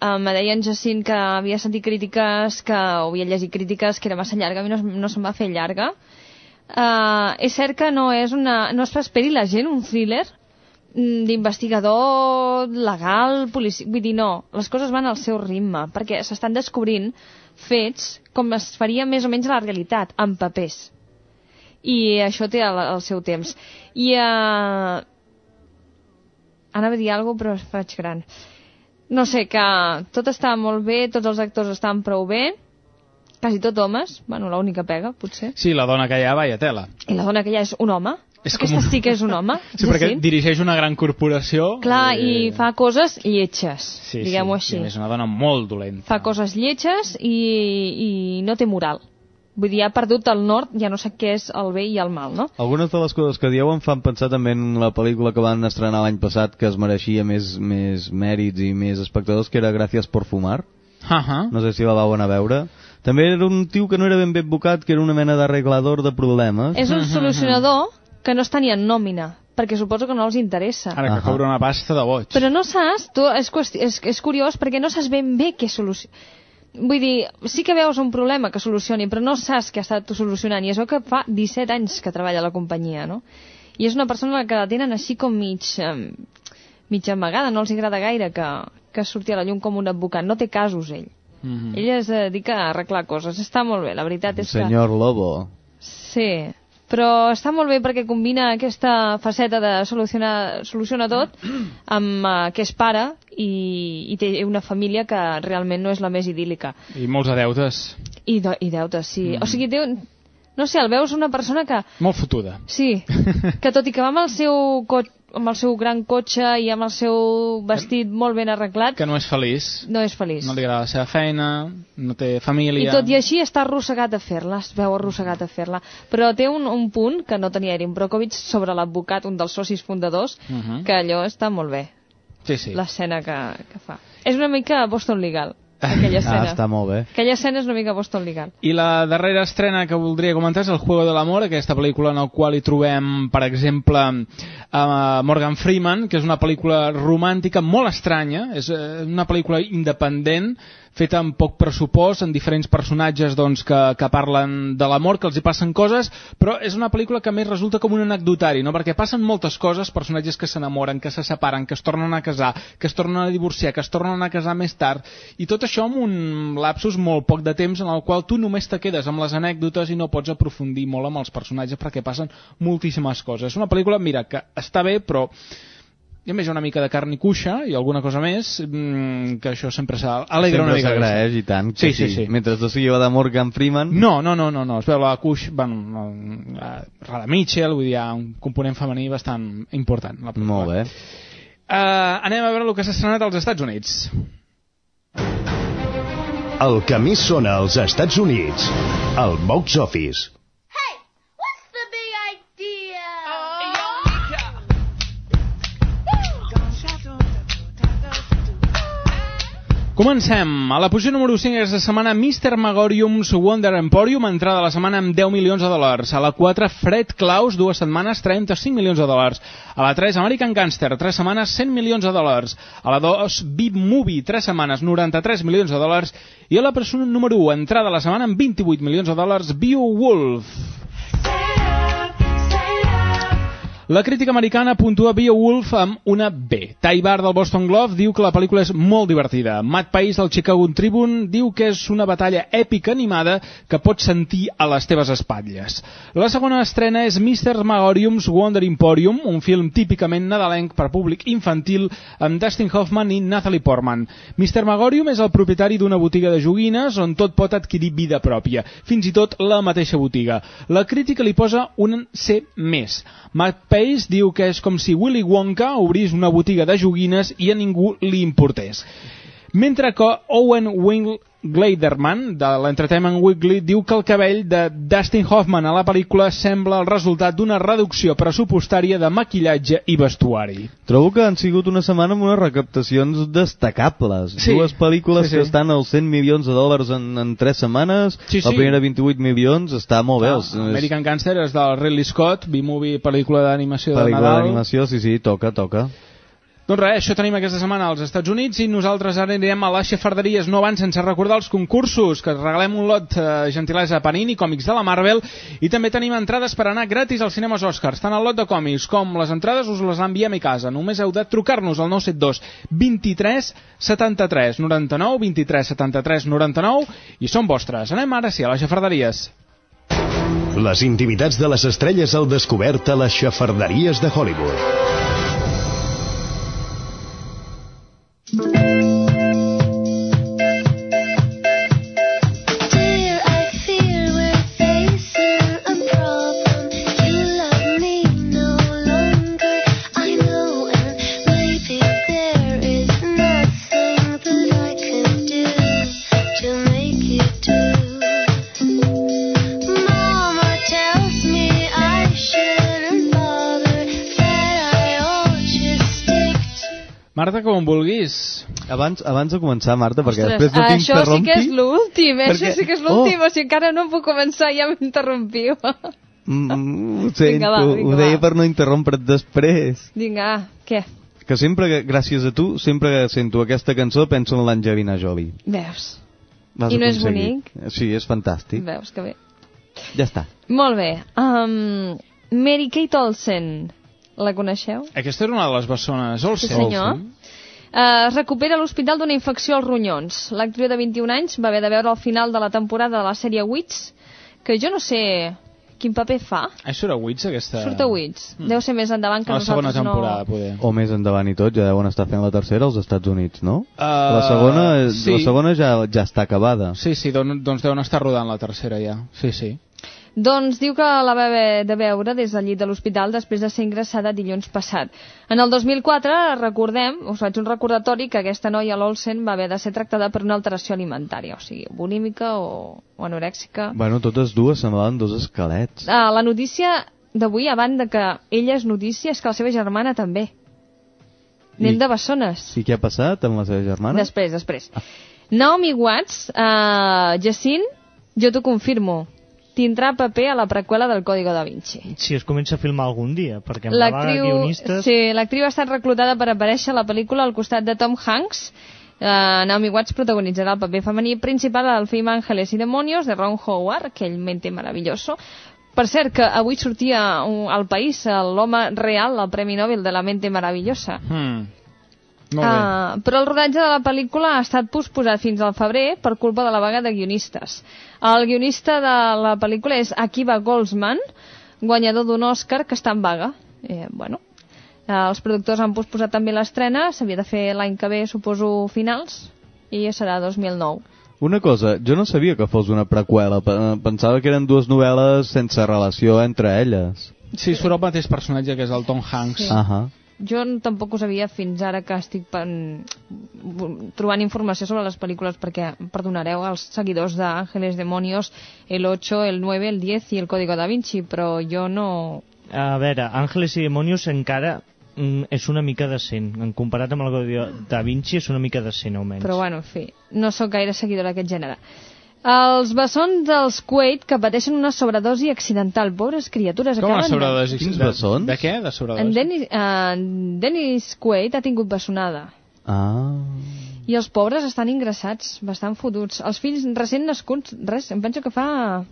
uh, me deia en Jacint que havia sentit crítiques, que o havia llegit crítiques que era massa llarga, a mi no, no se'm va fer llarga. Uh, és cert que no és una, no es esperi la gent un thriller d'investigador legal, policia... Vull dir, no, les coses van al seu ritme, perquè s'estan descobrint fets com es faria més o menys a la realitat, en papers. I això té el, el seu temps. I uh, anava a dir alguna però es faig gran. No sé, que tot està molt bé, tots els actors estan prou bé, quasi tot homes, bueno, l'única pega, potser. Sí, la dona que hi ha, vaya tela. I la dona que ja és un home. És Aquesta com un- sí que és un home. Sí, perquè Jacint. dirigeix una gran corporació. Clar, eh, i fa coses lletges, sí, diguem-ho sí, així. Sí, és una dona molt dolenta. Fa coses lletges i, i no té moral. Vull dir, ha perdut el nord, ja no sé què és el bé i el mal, no? Algunes de les coses que dieu em fan pensar també en la pel·lícula que van estrenar l'any passat que es mereixia més, més mèrits i més espectadors, que era Gràcies por fumar. Uh -huh. No sé si la vau anar a veure. També era un tio que no era ben bé advocat, que era una mena d'arreglador de problemes. És un solucionador que no està ni en nòmina, perquè suposo que no els interessa. Ara que cobra una pasta de boig. Però no saps, tu, és, és, és curiós perquè no saps ben bé què solució... vull dir, sí que veus un problema que solucioni, però no saps què ha estat solucionant, i és el que fa 17 anys que treballa a la companyia, no? I és una persona que la tenen així com mig, eh, mig amagada, no els agrada gaire que, que surti a la llum com un advocat, no té casos ell. Mm -hmm. Ell es dedica a arreglar coses, està molt bé, la veritat és que... Senyor Lobo. Sí, però està molt bé perquè combina aquesta faceta de solucionar, soluciona tot amb uh, que és pare i, i té una família que realment no és la més idíl·lica. I molts adeutes. I, de, i deutes, sí. Mm. O sigui, té un... No sé, el veus una persona que... Molt fotuda. Sí, que tot i que va amb el seu, co amb el seu gran cotxe i amb el seu vestit molt ben arreglat, Que no és feliç. no és feliç. No li agrada la seva feina, no té família... I tot i així està arrossegat a fer-la, es veu arrossegat a fer-la. Però té un, un punt que no tenia Erin Brockovich sobre l'advocat, un dels socis fundadors, Uh -huh. que allò està molt bé, Sí, sí. l'escena que, que fa. És una mica Boston Legal, aquella escena. Ah, està molt bé. Aquella escena és una mica Boston Legal. I la darrera estrena que voldria comentar és El Juego de l'Amor, aquesta pel·lícula en la qual hi trobem, per exemple, a Morgan Freeman, que és una pel·lícula romàntica molt estranya, és eh, una pel·lícula independent, feta amb poc pressupost, en diferents personatges doncs, que, que parlen de l'amor, que els hi passen coses, però és una pel·lícula que més resulta com un anecdotari, no? perquè passen moltes coses, personatges que s'enamoren, que se separen, que es tornen a casar, que es tornen a divorciar, que es tornen a casar més tard, i tot això amb un lapsus molt poc de temps en el qual tu només te quedes amb les anècdotes i no pots aprofundir molt amb els personatges perquè passen moltíssimes coses. És una pel·lícula, mira, que està bé, però i a més una mica de carn i cuixa i alguna cosa més, mmm, que això sempre s'alegra una Sempre mica. s'agraeix, i tant. que Sí, sí, sí. Mentre no sigui la de Morgan Freeman... No, no, no, no, no. es veu la Cuix, bueno, la Rada Mitchell, vull dir, hi ha un component femení bastant important. La. Molt bé. Uh, anem a veure el que s'ha estrenat als Estats Units. El que més sona als Estats Units. El box office. Comencem. A la posició número 5 aquesta setmana Mr. Magorium's Wonder Emporium, entrada a la setmana amb 10 milions de dòlars. A la 4, Fred Claus, dues setmanes, 35 milions de dòlars. A la 3, American Gangster, 3 setmanes, 100 milions de dòlars. A la 2, Beep Movie, 3 setmanes, 93 milions de dòlars. I a la persona número 1, entrada a la setmana amb 28 milions de dòlars, Beowulf. La crítica americana puntua Beowulf amb una B. Ty Barr del Boston Globe diu que la pel·lícula és molt divertida. Matt Pace del Chicago Tribune diu que és una batalla èpica animada que pots sentir a les teves espatlles. La segona estrena és Mr. Magorium's Wonder Emporium, un film típicament nadalenc per públic infantil amb Dustin Hoffman i Natalie Portman. Mr. Magorium és el propietari d'una botiga de joguines on tot pot adquirir vida pròpia, fins i tot la mateixa botiga. La crítica li posa un C+. Matt Pace diu que és com si Willy Wonka obrís una botiga de joguines i a ningú li importés. Mentre que Owen Wing Gladerman, de l'Entertainment Weekly, diu que el cabell de Dustin Hoffman a la pel·lícula sembla el resultat d'una reducció pressupostària de maquillatge i vestuari. Trobo que han sigut una setmana amb unes recaptacions destacables. Sí. Dues pel·lícules Sí, sí. que estan als 100 milions de dòlars en, en 3 setmanes, Sí, la sí. primera 28 milions, està molt bé. Els, American Gangster és del Ridley Scott, B-movie, pel·lícula d'animació de pel·lícula Nadal. d'animació, sí, sí, toca, toca. Doncs res, això tenim aquesta setmana als Estats Units i nosaltres ara anirem a les xafarderies, no abans sense recordar els concursos, que regalem un lot eh, gentilesa a Panini, còmics de la Marvel, i també tenim entrades per anar gratis als cinemes Oscars, tant el lot de còmics com les entrades us les enviem a casa. Només heu de trucar-nos al 972 23 73 99, 23 73 99, i són vostres. Anem ara sí a les xafarderies. Les intimitats de les estrelles al descobert a les xafarderies de Hollywood. Abans, abans de començar, Marta, perquè Ostres, després no això sí que t'interrompi... és l'últim, eh? perquè- això sí que és l'últim, Oh. o sigui, encara no puc començar i ja m'interrompiu. Mm, ho sento, Vinga, va, vinga, ho deia va. per no interrompre't després. Vinga, què? Que sempre, que, gràcies a tu, sempre que sento aquesta cançó penso en l'Angelina Jolie. Veus? Vas I no és bonic? Sí, és fantàstic. Veus que bé. Ja està. Molt bé. Um, Mary Kate Olsen, la coneixeu? Aquesta era una de les bessones Olsen. Sí, senyor. Uh, es recupera a l'hospital d'una infecció als ronyons. L'actriu de 21 anys va haver de veure al final de la temporada de la sèrie Wits, que jo no sé quin paper fa. Ah, surt a Wits, aquesta... Surt a Wits. Deu ser més endavant que A la segona nosaltres temporada, no... poder. O més endavant i tot, ja deuen estar fent la tercera als Estats Units, no? Uh, la segona, sí. la segona ja, ja està acabada. Sí, sí, don, doncs deuen estar rodant la tercera ja. Sí, sí. Doncs diu que la va haver de veure des del llit de l'hospital després de ser ingressada dilluns passat. En el 2004, recordem, us faig un recordatori que aquesta noia, l'Olsen, va haver de ser tractada per una alteració alimentària, o sigui, bulímica o, o anorèxica. Bueno, totes dues semblaven dos esquelets. Ah, la notícia d'avui, a banda que ella és notícia, és que la seva germana també. I- de bessones. I què ha passat amb la seva germana? Després, després. Naomi Watts, uh, Jacint, jo t'ho confirmo, tindrà paper a la preqüela del Código da Vinci. Si es comença a filmar algun dia, perquè amb la vaga guionistes... sí, l'actriu ha estat reclutada per aparèixer a la pel·lícula al costat de Tom Hanks. Uh, Naomi Watts protagonitzarà el paper femení principal al film Ángeles y Demonios de Ron Howard, aquell mente maravilloso. Per cert, que avui sortia un- al país l'home real, el Premi Nobel de la mente maravillosa. Hmm. Molt bé. Ah, però el rodatge de la pel·lícula ha estat posposat fins al febrer per culpa de la vaga de guionistes. El guionista de la pel·lícula és Akiva Goldsman, guanyador d'un Òscar que està en vaga. Eh, bueno, eh, els productors han posposat també l'estrena, s'havia de fer l'any que ve, suposo, finals, i serà 2009. Una cosa, jo no sabia que fos una preqüela. pe- Pensava que eren dues novel·les sense relació entre elles. Sí, surt el mateix personatge que és el Tom Hanks. Sí. Ahà. Jo tampoc ho sabia fins ara que estic pen... trobant informació sobre les pel·lícules perquè, perdonareu, els seguidors d'Àngeles Demonios, el 8, el 9, el 10 i el Código da Vinci, però jo no... A veure, Ángeles y Demonios encara mm, és una mica decent. En comparat amb el de Da Vinci és una mica decent, almenys. Però bueno, en fi, no sóc gaire seguidora d'aquest gènere. Els bessons dels Quaid que pateixen una sobredosi accidental. Pobres criatures. Com una acaben de- sobredosi? Quins de, bessons? De què? De sobredosi? En Dennis, uh, Dennis Quaid ha tingut bessonada. Ah. I els pobres estan ingressats, bastant fotuts. Els fills recent nascuts, res, em penso que fa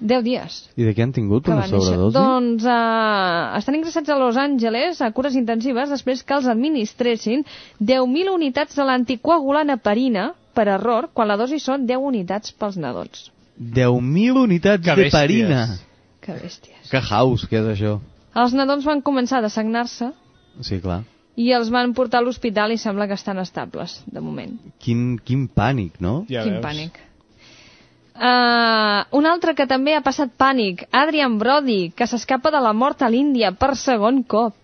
10 dies. I de què han tingut una sobredosi? Doncs uh, estan ingressats a Los Angeles a cures intensives després que els administressin 10.000 unitats de l'anticoagulant heparina per error, quan la dosi són 10 unitats pels nadons. 10.000 unitats Que de bèsties. parina. Que bèsties. Que house, què és això? Els nadons van començar a dessagnar-se Sí, clar. i els van portar a l'hospital i sembla que estan estables, de moment. Quin, quin pànic, no? Ja Quin veus. pànic. Uh, un altre que també ha passat pànic, Adrian Brody, que s'escapa de la mort a l'Índia per segon cop.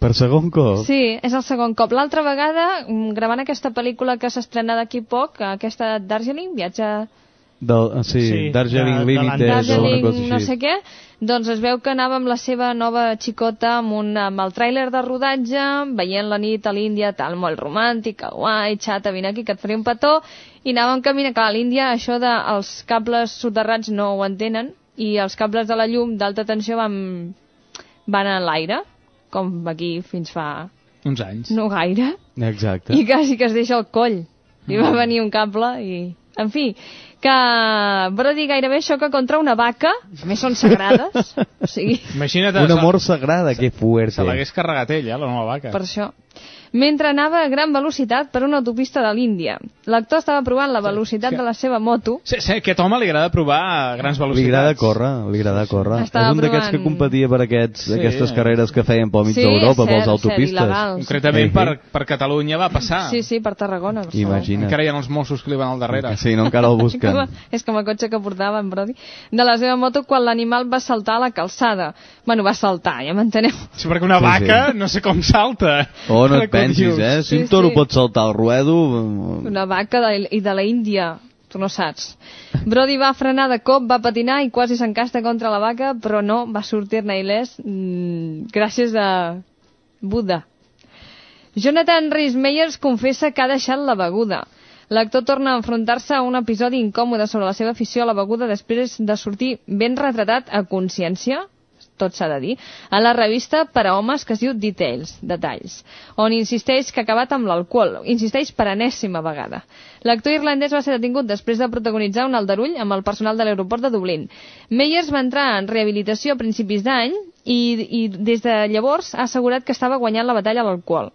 Per segon cop? Sí, és el segon cop. L'altra vegada, mm, gravant aquesta pel·lícula que s'estrena d'aquí poc, aquesta Darjeeling, viatge Del, ah, sí, Sí, Darjeeling de- de Limited o una Darjeeling, cosa així. no sé què, doncs es veu que anava amb la seva nova xicota amb, un, amb el tràiler de rodatge, veient la nit a l'Índia, tal, molt romàntica, guai, xata, vine aquí que et faré un petó, i anàvem caminant, clar, a l'Índia això dels cables soterrats no ho entenen, i els cables de la llum d'alta tensió van, van en l'aire, com aquí fins fa Uns anys. no gaire, Exacte. i quasi que es deixa el coll. I va venir un cable i... En fi, que Brody gairebé xoca contra una vaca, a més són sagrades, o sigui, Imagina't... Un amor sagrada, que fuerte. Se l'hagués carregat ella, la nova vaca. per això. Mentre anava a gran velocitat per una autopista de l'Índia. L'actor estava provant la velocitat que- de la seva moto Sí, sí, a aquest home li agrada provar a grans Li velocitats. agrada córrer, li agrada córrer. Estava és un d'aquests que provant- competia per aquests, Sí. aquestes carreres que feien pel mig Sí, d'Europa, cert, pels cert, autopistes. il·legal. Concretament Sí. per, per Catalunya va passar. Sí, sí, per Tarragona. Per favor. Imagina't. Encara hi ha els Mossos que li van al darrere. Sí, no, encara el Com busquen. a- és com el cotxe que portava en Brody de la seva moto quan l'animal va saltar a la calçada bueno, va saltar, ja m'enteneu Sí, perquè una Sí, vaca sí. no sé com salta. Oh, no et que pensis, eh? Si Sí, un toro sí. pot saltar al ruedo... una vaca de, i de la Índia tu no saps Brody va frenar de cop, va patinar i quasi s'encasta contra la vaca però no va sortir-ne il·lès mm, gràcies a Buda Jonathan Rhys Meyers confessa que ha deixat la beguda L'actor torna a enfrontar-se a un episodi incòmode sobre la seva afició a la beguda després de sortir ben retratat a consciència. Tot s'ha de dir, a la revista per a homes que es diu Details, Detalls, on insisteix que ha acabat amb l'alcohol, insisteix per enèsima vegada. L'actor irlandès va ser detingut després de protagonitzar un aldarull amb el personal de l'aeroport de Dublín. Meyers va entrar en rehabilitació a principis d'any i, i des de llavors ha assegurat que estava guanyant la batalla a l'alcohol.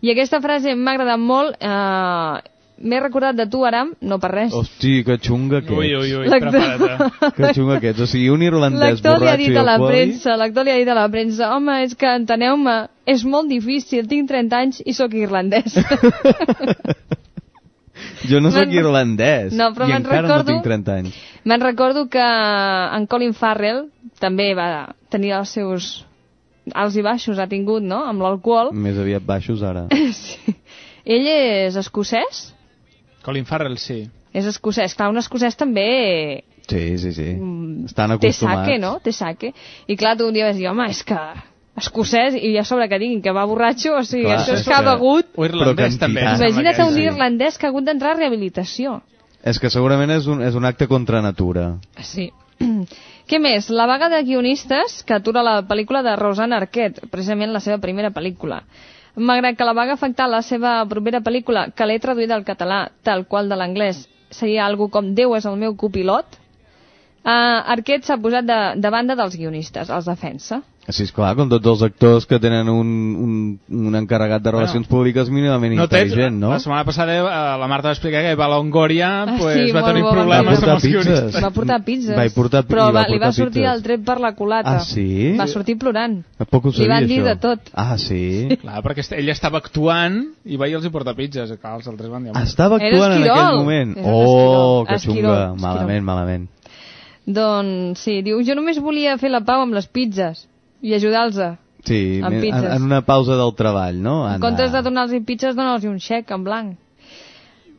I aquesta frase m'ha agradat molt, eh, m'he recordat de tu, Aram, no per res. Hosti, que xunga que Ui, ets. ui, ui, L'actor- prepara't. Que xunga que ets. O sigui, un irlandès L'actor li ha borratxo dit i a la alcohòlic... premsa, l'actor li ha dit a la premsa, home, és que enteneu-me, és molt difícil, tinc 30 anys i sóc irlandès. Jo no sóc irlandès. No, però I encara recordo- no tinc 30 anys. Me'n recordo que en Colin Farrell també va tenir els seus alts i baixos, ha tingut, no?, amb l'alcohol. Més aviat baixos ara. sí. Ell és escocès? Colin Farrell, sí. És escocès. Clar, un escocès també Sí, sí, sí. Mm, Estan té acostumats. saque, no? Té saque. I clar, tu un dia vas dir, home, és que escocès, i a sobre que diguin que va borratxo, o sigui, Clar, això és que ha que- begut. O irlandès, també. Imagina't un sí. irlandès que ha hagut d'entrar a rehabilitació. És que segurament és un, és un acte contra natura. Sí. Què més? La vaga de guionistes que atura la pel·lícula de Rosanna Arquette, precisament la seva primera pel·lícula. Malgrat que la vaga afectar la seva propera pel·lícula, que l'he traduïda al català, tal qual de l'anglès, seria algo com Déu és el meu copilot, uh, Arquette s'ha posat de, de banda dels guionistes, els defensa. Sí, esclar, com tots els actors que tenen un, un, un encarregat de relacions públiques mínimament No té, intel·ligent, no? La setmana passada eh, la Marta va explicar que va a Longoria Ah, pues, sí, va tenir bo, problemes portar amb els pizzas. guionistes. Va portar pizzas, Va portar- però va va, li va portar sortir pizzas. el tret per la culata. Ah, sí? Va sortir plorant. Poc ho Li sabia, van dir això. de tot. Ah, sí? Clar, perquè ell estava actuant i va i els hi porta pizzas. Clar, els altres van dir... "Home, Estava actuant en aquell moment. Era Oh, Esquirol. que xunga. Esquirol. Malament, malament. Doncs sí, diu, jo només volia fer la pau amb les pizzas i ajudar-los. Sí, Amb en, pizzas. en una pausa del treball, no? En Anda. comptes de donar-los pizzas, donar-los un xec en blanc.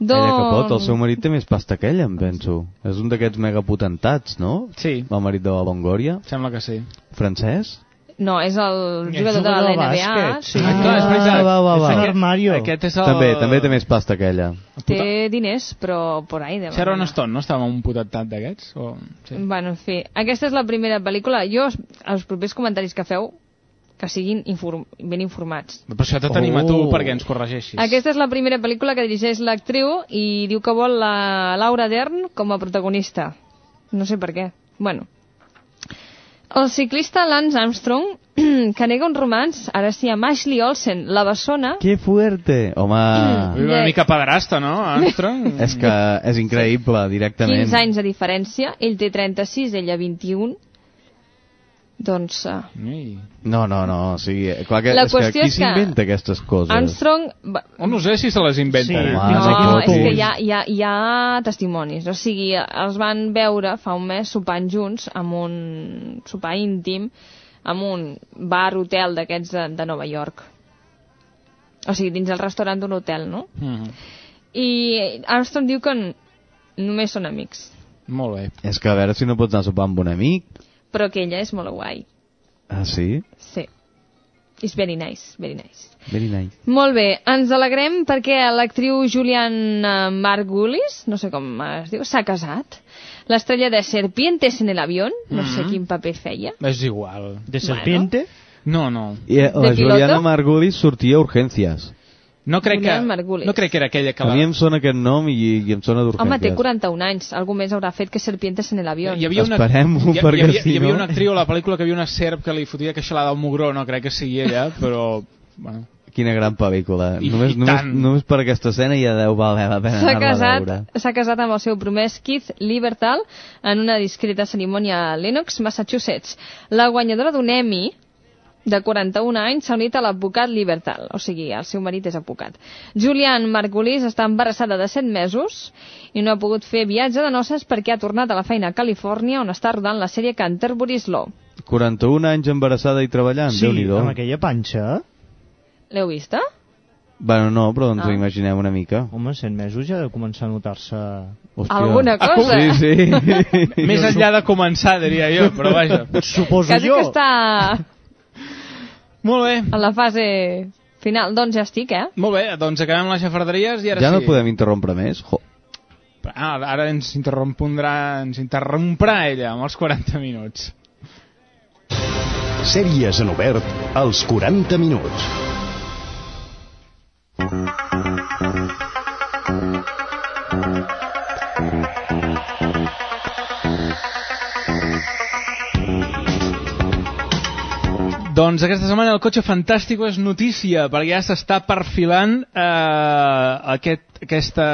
Ella que pot, el Doncs- seu marit té més pasta que ella, em penso. És un d'aquests megapotentats, no? Sí, El marit de la Longoria. sembla que sí. Francès? No, és el jugador de jugador de la NBA. Sí. Ah, clar, és veritat. va, va, va. És l'armario. Aquest és el... També, també té més pasta que ella. Té diners, però por ahí. Sharon. Stone, no? Estava un putetat d'aquests? O... Sí. Bueno, en fi, aquesta és la primera pel·lícula. Jo, els propers comentaris que feu, que siguin inform ben informats. Per això te tenim a tu, Oh. perquè ens corregeixis. Aquesta és la primera pel·lícula que dirigeix l'actriu i diu que vol la Laura Dern com a protagonista. No sé per què. Bueno. El ciclista Lance Armstrong, que nega un romans, ara sí, amb Ashley Olsen, la bessona, Que fuerte! Home, Ui, Una mica pedrasta, no, Armstrong? és que és increïble, directament. 15 anys de diferència, ell té 36, ella 21, doncs uh. No, no, no, o sigui, clar que, La és que qüestió que s'inventa aquestes coses? Armstrong... Va... O no sé si se les inventen. Sí. eh? Fins No, aquí és que hi ha, hi, ha, hi ha testimonis. O sigui, els van veure fa un mes sopant junts amb un sopar íntim amb un bar-hotel d'aquests de, de Nova York. O sigui, dins el restaurant d'un hotel, no? Mm. I Armstrong diu que només són amics, Molt bé. És que a veure si no pots anar a sopar amb un amic. Però que ella és molt guai. Ah, sí? Sí. It's very nice, very nice. Very nice. Molt bé, ens alegrem perquè l'actriu Julian Margulis, no sé com es diu, s'ha casat. L'estrella de Serpientes en el avión, no sé Mhm. quin paper feia. És igual. De serpiente. No, no. I eh, la? Juliana Margulis sortia a Urgències. No crec, que, Margulis. no crec que era aquella que A la... mi em sona aquest nom i, i em sona d'Urgències. Home, té 41 anys, algú més haurà fet que Serpientes en el avión. Hi havia una, Esperem-ho, hi, hi, perquè havia, si hi havia no- una actriu a la pel·lícula que havia una serp que li fotia queixalada al mugró, no crec que sigui ella, però... Bueno. Quina gran pel·lícula. I- només, i només, només per aquesta escena ja deu valer la pena anar-la a casat, veure. s'ha casat amb el seu promès Keith Libertal en una discreta cerimònia a Lenox, Massachusetts. La guanyadora d'un Emmy de 41 anys s'ha unit a l'advocat Libertal, o sigui, el seu marit és advocat. Julian Margulis està embarassada de 7 mesos i no ha pogut fer viatge de noces perquè ha tornat a la feina a Califòrnia on està rodant la sèrie Canterbury's Law. 41 anys embarassada i treballant, Sí, Déu-n'hi-do. amb aquella panxa. L'heu vista? Bueno, no, però ens Ah. ho imaginem una mica. Home, 100 mesos ja ha de començar a notar-se... Alguna cosa. Sí, sí. Més enllà de començar, diria jo, però vaja. Suposo Quasi jo. que està Molt bé. en la fase final. Doncs ja estic, eh? Molt bé, doncs acabem les xafarderies i ara Ja sí. no podem interrompre més? Jo. Ah, ara ens interrompondrà, ens interromprà ella amb els 40 minuts. Sèries en obert als 40 minuts. Doncs aquesta setmana el cotxe fantàstico és notícia, perquè ja s'està perfilant eh, aquest, aquesta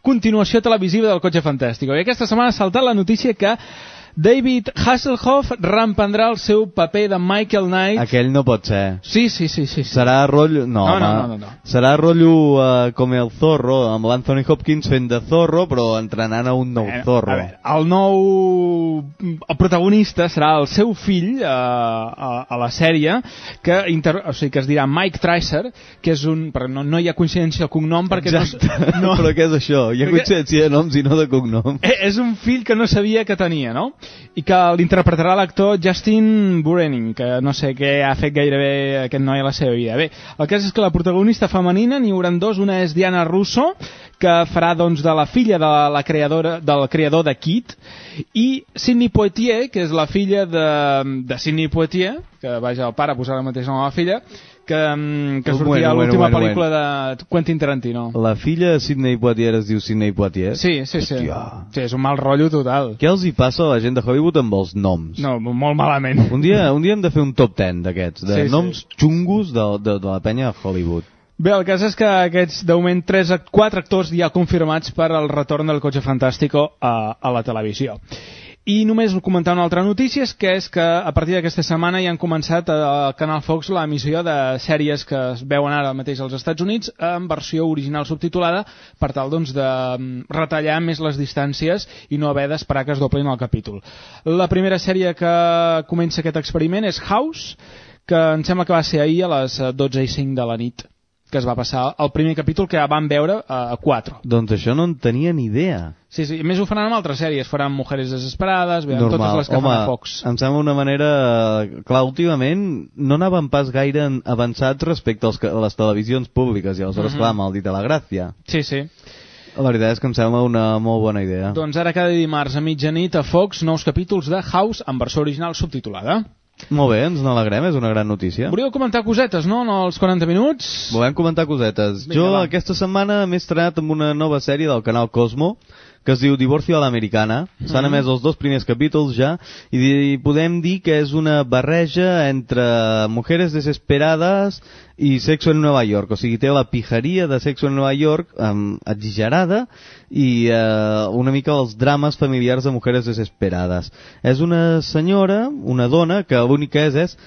continuació televisiva del cotxe fantàstico. I aquesta setmana ha saltat la notícia que David Hasselhoff reemprendrà el seu paper de Michael Knight. Aquell no pot ser. Sí, sí, sí, sí. sí. Serà rotllo... No, No, no, no, no, no. Serà rotllo uh, com el Zorro, amb l'Anthony Hopkins fent de Zorro, però entrenant a un nou Eh, Zorro. A veure, el nou el protagonista serà el seu fill eh, a, a la sèrie que, inter... o sigui, que es dirà Mike Tracer que és un... perquè no, no hi ha coincidència de cognom perquè Exacte. no, no, però què és això? Hi ha Perquè- coincidència de noms i no de cognoms. Eh, és un fill que no sabia que tenia, no? I que l'interpretarà l'actor Justin Burening, que no sé què ha fet gairebé aquest noi a la seva vida. Bé, el cas és que la protagonista femenina n'hi haurà dos, una és Diana Russo, que farà doncs de la filla de la creadora del creador de Kit, i Sidney Poitier, que és la filla de, de Sidney Poitier, que vaja, el pare posarà el mateix nom a la filla, que, mm, que Bueno, sortia a bueno, l'última bueno, pel·lícula de Quentin Tarantino. La filla de Sidney Poitier es diu Sidney Poitier? Sí, sí, sí. Hòstia. Sí, és un mal rotllo total. Què els hi passa a la gent de Hollywood amb els noms? No, molt malament. Un dia, un dia hem de fer un top 10 d'aquests, de Sí, sí. noms xungos de, de, de la penya de Hollywood. Bé, el cas és que aquests, de moment, 3, 4 actors ja confirmats per al retorn del Cotxe Fantàstico a, a la televisió. I només comentar una altra notícia, que és que a partir d'aquesta setmana ja han començat al Canal Fox l'emissió de sèries que es veuen ara mateix als Estats Units en versió original subtitulada per tal doncs, de mm, retallar més les distàncies i no haver d'esperar que es doblin el capítol. La primera sèrie que comença aquest experiment és House, que em sembla que va ser ahir a les eh, 12 i 5 de la nit que es va passar el primer capítol que vam veure a 4. Doncs això no en tenia ni idea. Sí, sí, a més ho faran amb altres sèries, faran Mujeres Desesperades, bé, totes les que Home, fan a Fox. em sembla una manera... Clar, últimament no anaven pas gaire avançats respecte als, a les televisions públiques i aleshores, Mhm. clar, mal dit a la gràcia. Sí, sí. La veritat és que em sembla una molt bona idea. Doncs ara cada dimarts a mitjanit a Fox, nous capítols de House en versió original subtitulada. Molt bé, ens n'alegrem, és una gran notícia. Volíeu comentar cosetes, no?, en els 40 minuts? Volem comentar cosetes. Vinga, jo va. aquesta setmana m'he estrenat amb una nova sèrie del canal Cosmo que es diu Divorcio a l'americana. S'han Mhm. emès els dos primers capítols ja i, podem dir que és una barreja entre Mujeres Desesperades i Sexo en Nova York. O sigui, té la pijaria de Sexo en Nova York um, exagerada i eh, una mica els drames familiars de Mujeres Desesperades. És una senyora, una dona, que l'únic que és és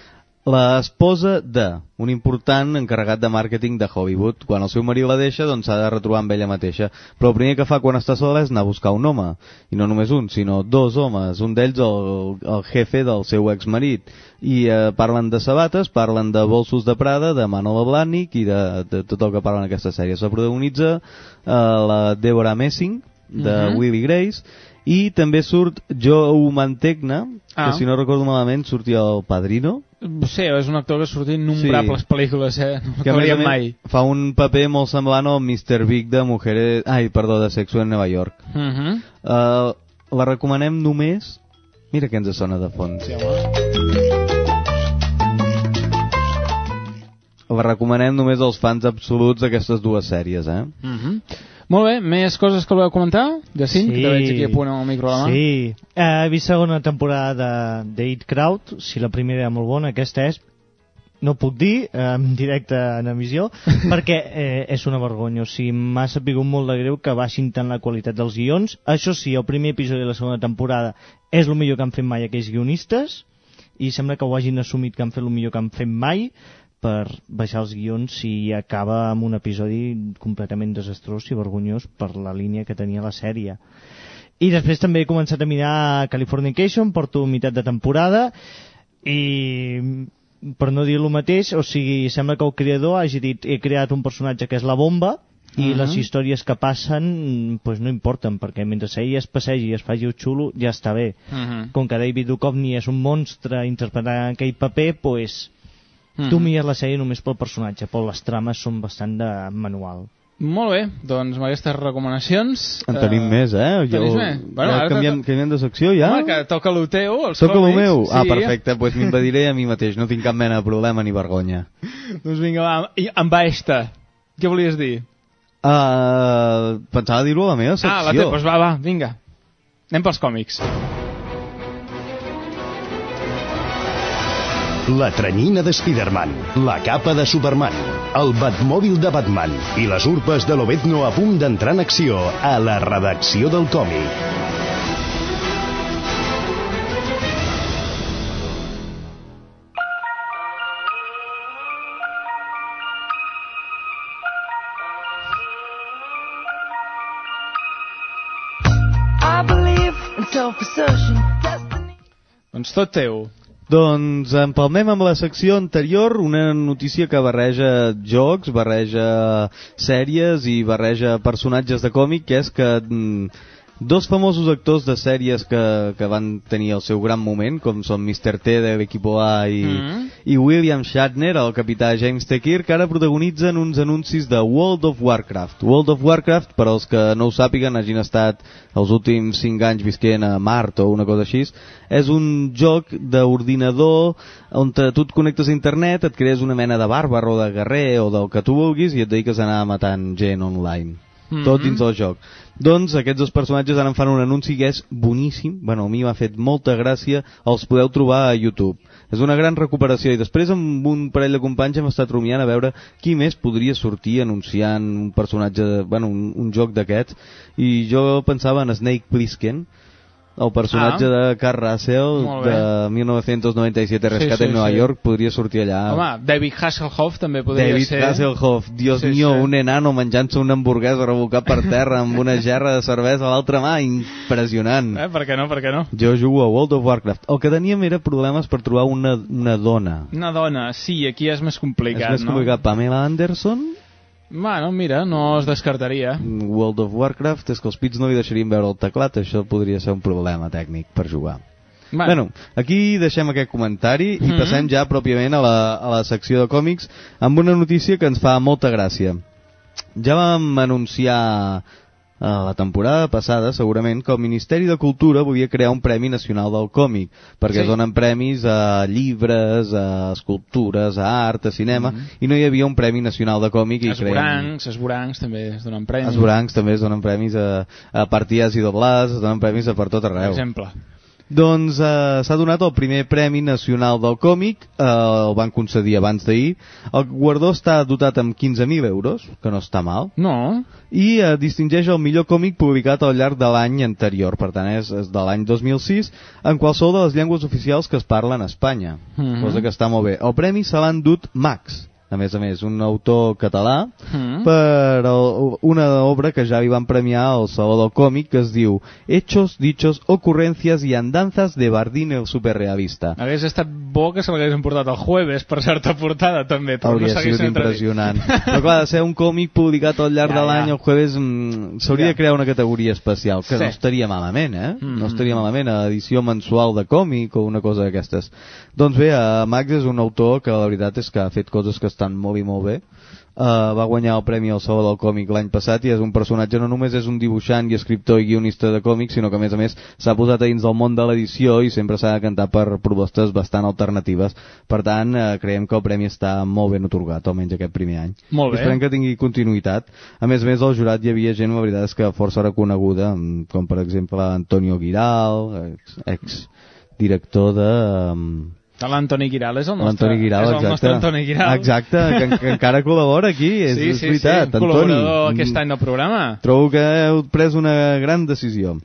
l'esposa de un important encarregat de màrqueting de Hollywood. Quan el seu marit la deixa, doncs s'ha de retrobar amb ella mateixa. Però el primer que fa quan està sola és anar a buscar un home. I no només un, sinó dos homes. Un d'ells el, el jefe del seu exmarit. I eh, parlen de sabates, parlen de bolsos de Prada, de Manolo Blahnik i de, de tot el que parlen en aquesta sèrie. Se protagonitza eh, la Deborah Messing, de Mhm. Willy Grace, i també surt Joe Mantegna, Ah. que si no recordo malament sortia el Padrino, Sí, és un actor que surt en innombrables Sí. pel·lícules, eh? No que a mai. fa un paper molt semblant al Mr. Big de Mujeres... Ai, perdó, de Sexo en Nova York. Mhm. Uh, la recomanem només... Mira què ens sona de fons. Sí, home. La recomanem només als fans absoluts d'aquestes dues sèries, eh? Mhm. Molt bé, més coses que voleu comentar? Jacint, que te veig aquí a punt amb el micro a la mà. Sí, eh, he vist segona temporada de, de It Crowd, si la primera era molt bona, aquesta és no puc dir eh, en directe en emissió perquè eh, és una vergonya o sigui, m'ha sapigut molt de greu que baixin tant la qualitat dels guions això sí, el primer episodi de la segona temporada és el millor que han fet mai aquells guionistes i sembla que ho hagin assumit que han fet el millor que han fet mai per baixar els guions i acaba amb un episodi completament desastrós i vergonyós per la línia que tenia la sèrie i després també he començat a mirar Californication, porto meitat de temporada i per no dir el mateix, o sigui, sembla que el creador hagi dit he creat un personatge que és la bomba i Mhm. les històries que passen pues, no importen, perquè mentre ell es passegi i es faci el xulo ja està bé. Mhm. Com que David Duchovny és un monstre interpretant aquell paper, pues, tu Mhm. mires la sèrie només pel personatge, però les trames són bastant de manual. Molt bé, doncs amb aquestes recomanacions... En tenim més, eh? tenis més? Bueno, ja canviem, canviem de secció, ja? Home, que toca el teu, els Toca el meu? Ah, Sí. perfecte, doncs m'invadiré a mi mateix, no tinc cap mena de problema ni vergonya. Doncs vinga, va, i amb esta. Què volies dir? Uh, pensava dir-ho a la meva secció. Ah, la teva, doncs va, va, vinga. Anem pels còmics. La tranyina de Spider-Man, la capa de Superman, el Batmòbil de Batman i les urpes de Lobezno a punt d'entrar en acció a la redacció del còmic. Doncs tot teu. Doncs empalmem amb la secció anterior una notícia que barreja jocs, barreja sèries i barreja personatges de còmic, que és que mm, dos famosos actors de sèries que, que van tenir el seu gran moment, com són Mr. T de l'equipo A i, Mhm. i William Shatner, el capità James T. Kirk, ara protagonitzen uns anuncis de World of Warcraft. World of Warcraft, per als que no ho sàpiguen, hagin estat els últims 5 anys visquent a Mart o una cosa així, és un joc d'ordinador on tu et connectes a internet, et crees una mena de bàrbar o de guerrer o del que tu vulguis i et dediques a anar matant gent online. Mhm. Tot dins del joc. Doncs aquests dos personatges ara en fan un anunci que és boníssim, bueno, a mi m'ha fet molta gràcia, els podeu trobar a YouTube. És una gran recuperació i després amb un parell de companys hem estat rumiant a veure qui més podria sortir anunciant un personatge, de, bueno, un, un joc d'aquests i jo pensava en Snake Plissken, el personatge Ah. de Carl Russell de 1997 Rescate Sí, sí, en Nova sí. York podria sortir allà. Home, David Hasselhoff també podria David ser... Hasselhoff, Dios Sí, mío, sí. un enano menjant-se una hamburguesa revolcat per terra amb una gerra de cervesa a l'altra mà, impressionant. Eh, per què no, per què no? Jo jugo a World of Warcraft. El que teníem era problemes per trobar una, una dona. Una dona, sí, aquí és més complicat, és més complicat. Pamela Anderson, no? Bueno, mira, no es descartaria. World of Warcraft, és que els pits no li deixarien veure el teclat, això podria ser un problema tècnic per jugar. Bueno. Bueno, aquí deixem aquest comentari i Mhm. passem ja pròpiament a la, a la secció de còmics amb una notícia que ens fa molta gràcia. Ja vam anunciar la temporada passada, segurament, que el Ministeri de Cultura volia crear un Premi Nacional del Còmic, perquè Sí. es donen premis a llibres, a escultures, a art, a cinema, i no hi havia un Premi Nacional de Còmic. I Esborancs, esborancs també es donen premis. Els Burancs també es donen premis a, a partides i doblades, es donen premis a per tot Per arreu. exemple. Doncs eh, s'ha donat el primer Premi Nacional del Còmic, eh, el van concedir abans d'ahir. El guardó està dotat amb 15.000 euros, que no està mal, No, i eh, distingeix el millor còmic publicat al llarg de l'any anterior, per tant és, és de l'any 2006, en qualsevol de les llengües oficials que es parlen a Espanya, Mhm. cosa que està molt bé. El premi se l'ha endut Max, a més a més, un autor català, Mhm. per el, una obra que ja li van premiar al Saló del Còmic, que es diu Hechos, dichos, ocurrencias y andanzas de Bardín el superrealista. hagués estat bo que se l'haguessin portat el jueves per certa portada també, però Hauria no sigut impressionant. Però clar, de ser un còmic publicat al llarg Ja, de l'any, ja. el jueves, mm, s'hauria Ja. de crear una categoria especial, que Sí. no estaria malament, eh? Mm. No estaria malament, a edició mensual de còmic o una cosa d'aquestes. Doncs bé, eh, Max és un autor que la veritat és que ha fet coses que estan molt i molt bé. Uh, va guanyar el Premi al Saló del Còmic l'any passat i és un personatge, no només és un dibuixant i escriptor i guionista de còmics, sinó que a més a més s'ha posat a dins del món de l'edició i sempre s'ha de cantar per propostes bastant alternatives. Per tant, uh, creiem que el premi està molt ben otorgat, almenys aquest primer any. Molt I bé. esperem que tingui continuïtat. A més a més, al jurat hi havia gent, la veritat és que força reconeguda, mm, com per exemple Antonio Giral, ex, ex director de... Um, L'Antoni Giral és el nostre, Giral, és el exacte. nostre Antoni Giral. Exacte, que, que encara col·labora aquí, és, sí, és sí, veritat. sí, Antoni, col·laborador aquest any del programa. Trobo que heu pres una gran decisió.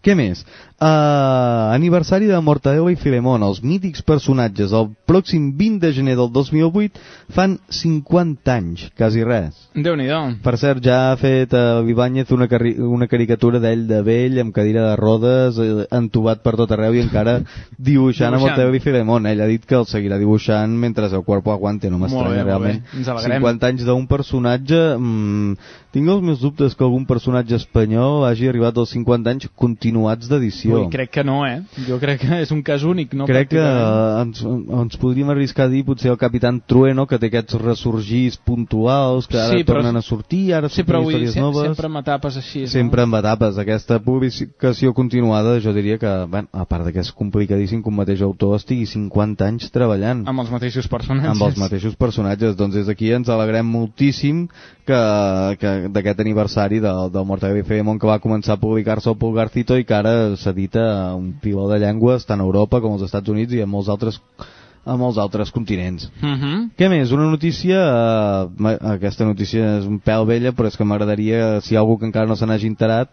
Què més? Uh, aniversari de Mortadelo i Filemón, els mítics personatges. El pròxim 20 de gener del 2008 fan 50 anys, quasi res. Déu-n'hi-do. Per cert, ja ha fet uh, Ibáñez una, carri- una caricatura d'ell de vell, amb cadira de rodes, eh, entubat per tot arreu i encara dibuixant, a Dibuixant. Mortadelo i Filemón. Ell ha dit que el seguirà dibuixant mentre el cuerpo aguante, no m'estranya realment. bé. Ens alegrem. 50 anys d'un personatge... Mm, tinc els meus dubtes que algun personatge espanyol hagi arribat als 50 anys continuats d'edició. Ui, crec que no, eh? Jo crec que és un cas únic, no? Crec que ens, ens podríem arriscar a dir potser el Capitán Trueno, que té aquests ressorgits puntuals, que ara Sí, però- tornen a sortir, ara Sí, però històries se- noves. sempre amb etapes així. Sempre amb etapes. Aquesta publicació continuada, jo diria que, bueno, a part de que és complicadíssim que un mateix autor estigui 50 anys treballant No? Amb els mateixos personatges. amb els mateixos personatges. Doncs des d'aquí ens alegrem moltíssim que, que d'aquest aniversari del, del Mortadelo Filemón que va començar a publicar-se al Pulgarcito i que ara s'edita a un piló de llengües tant a Europa com als Estats Units i a molts altres a molts altres continents. Uh -huh. Què més? Una notícia, eh, aquesta notícia és un pèl vella, però és que m'agradaria, si hi ha algú que encara no se n'hagi enterat,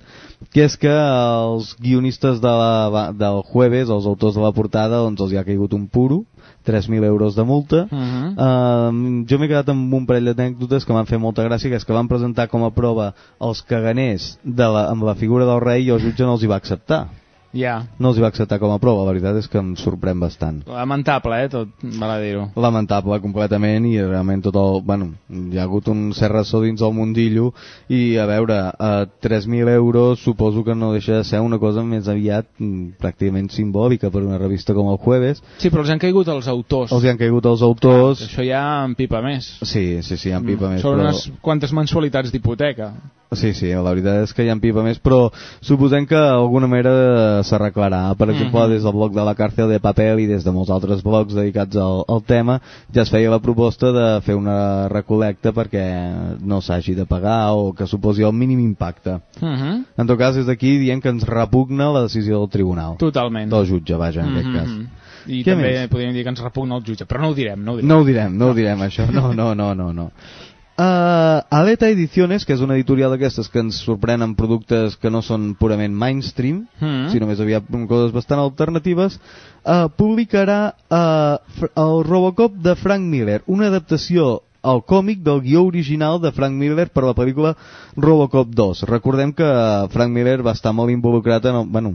que és que els guionistes de la, del Jueves, els autors de la portada, doncs els hi ha caigut un puro, 3.000 euros de multa. Uh -huh. Uh, jo m'he quedat amb un parell d'anècdotes que m'han fet molta gràcia, que és que van presentar com a prova els caganers de la, amb la figura del rei i el jutge no els hi va acceptar. Ja. No els hi va acceptar com a prova, la veritat és que em sorprèn bastant Lamentable, eh, tot, val a dir-ho. lamentable completament i realment tot el... Bueno, hi ha hagut un cert ressò dins del mundillo i a veure, a 3.000 euros suposo que no deixa de ser una cosa més aviat mm, pràcticament simbòlica per una revista com el Jueves. Sí, però els han caigut els autors. Els han caigut els autors... Això ja en pipa més. Sí, sí, sí, en pipa més. Són però... unes quantes mensualitats d'hipoteca. Sí, sí, la veritat és que hi ha pipa més, però suposem que d'alguna manera s'arreglarà. Per exemple, Mhm. des del bloc de la càrcel de paper i des de molts altres blocs dedicats al, al tema, ja es feia la proposta de fer una recolecta perquè no s'hagi de pagar o que suposi el mínim impacte. Uh -huh. En tot cas, des d'aquí diem que ens repugna la decisió del tribunal. Totalment. Del jutge, vaja, en aquest Mhm. cas. I Què també més? podríem dir que ens repugna el jutge, però no ho direm, no ho direm. No ho direm, no ho direm, això. No, no, no, no, no. Uh, Aleta Ediciones, que és una editorial d'aquestes que ens sorprenen productes que no són purament mainstream, Mm. sinó més aviat coses bastant alternatives, uh, publicarà uh, el Robocop de Frank Miller, una adaptació al còmic del guió original de Frank Miller per a la pel·lícula Robocop 2. Recordem que Frank Miller va estar molt involucrat en el, bueno,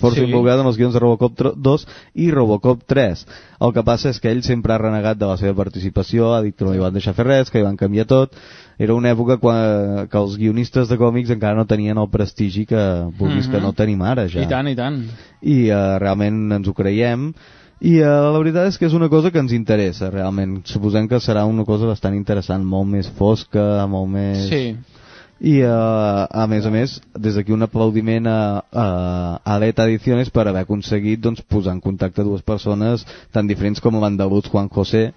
força Sí. involucrat en els guions de Robocop tro- 2 i Robocop 3. El que passa és que ell sempre ha renegat de la seva participació, ha dit que no li van deixar fer res, que li van canviar tot. Era una època quan, que els guionistes de còmics encara no tenien el prestigi que vulguis Mhm. que no tenim ara ja I tant, i tant. i uh, realment ens ho creiem i uh, la veritat és que és una cosa que ens interessa realment, suposem que serà una cosa bastant interessant, molt més fosca molt més... Sí. i uh, a més a més des d'aquí un aplaudiment a, a, a Aleta Ediciones per haver aconseguit doncs, posar en contacte dues persones tan diferents com l'andalús Juan José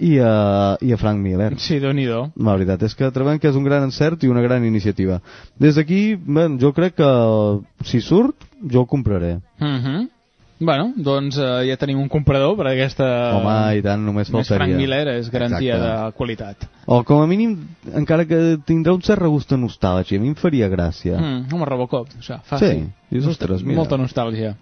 i a, i a Frank Miller. Sí, déu nhi la veritat és que trobem que és un gran encert i una gran iniciativa. Des d'aquí, jo crec que si surt, jo el compraré. Uh -huh. Bueno, doncs eh, ja tenim un comprador per aquesta... Home, i tant, només Més faltaria. Frank Miller és garantia Exacte. de qualitat. O com a mínim, encara que tindrà un cert regust de nostàlgia, a mi em faria gràcia. Mm, home, Robocop, això, fàcil. Sí, dius, ostres, mira. Molta nostàlgia.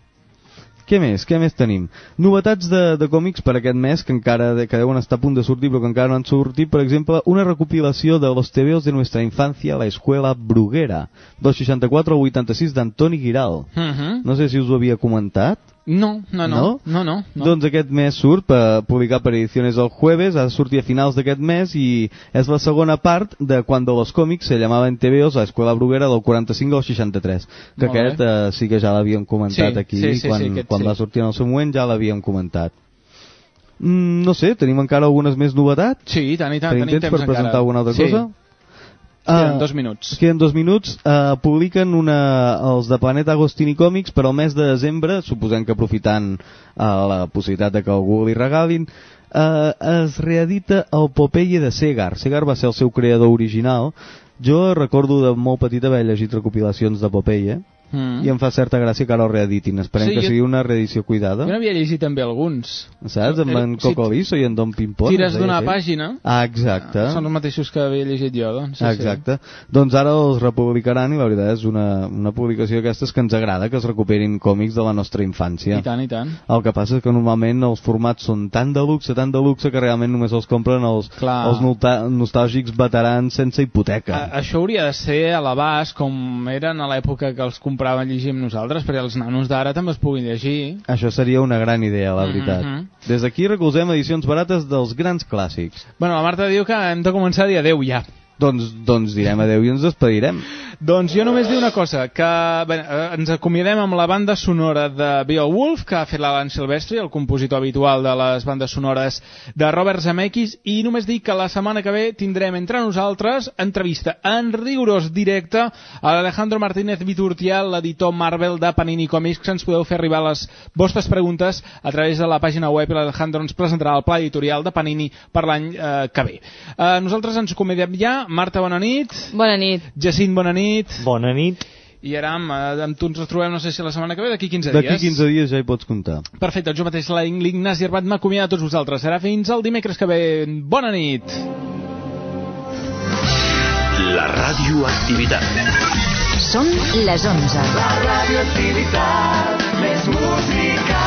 Què més? Què més tenim? Novetats de, de còmics per aquest mes que encara de, que deuen estar a punt de sortir però que encara no han sortit. Per exemple, una recopilació de los tebeos de nuestra infancia la escuela Bruguera, del 64 al 86 d'Antoni Giral. Uh -huh. No sé si us ho havia comentat. No, no, no. No, no. no. Doncs aquest mes surt, per publicar per ediciones el jueves, ha de sortir a finals d'aquest mes i és la segona part de quan de los còmics se llamaven TVOs a Escuela Bruguera del 45 al 63, que Molt aquest eh, sí que ja l'havíem comentat Sí, aquí, sí, sí, quan, sí, aquest quan sí. va sortir en el seu moment ja l'havíem comentat. Mm, no sé, tenim encara algunes més novetats? Sí, i tant, i tant. Tenim tenim temps per encara. presentar alguna altra sí. cosa? Queden Ah, dos minuts. Queden dos minuts. Uh, publiquen una, els de Planeta Agostini Còmics per al mes de desembre, suposem que aprofitant uh, la possibilitat de que algú li regalin, uh, es reedita el Popeye de Segar. Segar va ser el seu creador original. Jo recordo de molt petit haver llegit recopilacions de Popeye Mm. i em fa certa gràcia que ara el reeditin. Esperem Sí, que jo- sigui una reedició cuidada. Jo n'havia llegit també alguns. Saps? Amb Eh, en si Coco Liso i en Don Pimpón. Tires d'una pàgina. Ah, exacte. Són els mateixos que havia llegit jo, doncs. Sí, Exacte. Doncs ara els republicaran i la veritat és una, una publicació d'aquestes que ens agrada, que es recuperin còmics de la nostra Sí. infància. I tant, i tant. El que passa és que normalment els formats són tan de luxe, tan de luxe, que realment només els compren els, Clar. els nostàlgics veterans sense hipoteca. A, això hauria de ser a l'abast com eren a l'època que els compraven llegir amb nosaltres, perquè els nanos d'ara també es puguin llegir. Això seria una gran idea, la Mhm. veritat. Des d'aquí recolzem edicions barates dels grans clàssics. Bueno, la Marta diu que hem de començar a dir adeu ja. Doncs, doncs direm adeu i ens despedirem. Doncs jo només dir una cosa, que bé, eh, ens acomiadem amb la banda sonora de Beowulf, que ha fet l'Alan Silvestri, el compositor habitual de les bandes sonores de Robert Zemeckis, i només dir que la setmana que ve tindrem entre nosaltres entrevista en rigorós directe a l'Alejandro Martínez Viturtial, l'editor Marvel de Panini Comics, que ens podeu fer arribar les vostres preguntes a través de la pàgina web i l'Alejandro ens presentarà el pla editorial de Panini per l'any eh, que ve. Eh, nosaltres ens acomidem ja. Marta, bona nit. Bona nit. Jacint, bona nit. Bona nit. I ara amb, eh, amb tu ens trobem, no sé si la setmana que ve, d'aquí 15 dies. D'aquí 15 dies ja hi pots comptar. Perfecte, jo mateix la- l'Ignasi Arbat m'acomiada a tots vosaltres. Serà fins el dimecres que ve. Bona nit. La radioactivitat. Són les 11. La radioactivitat, més música.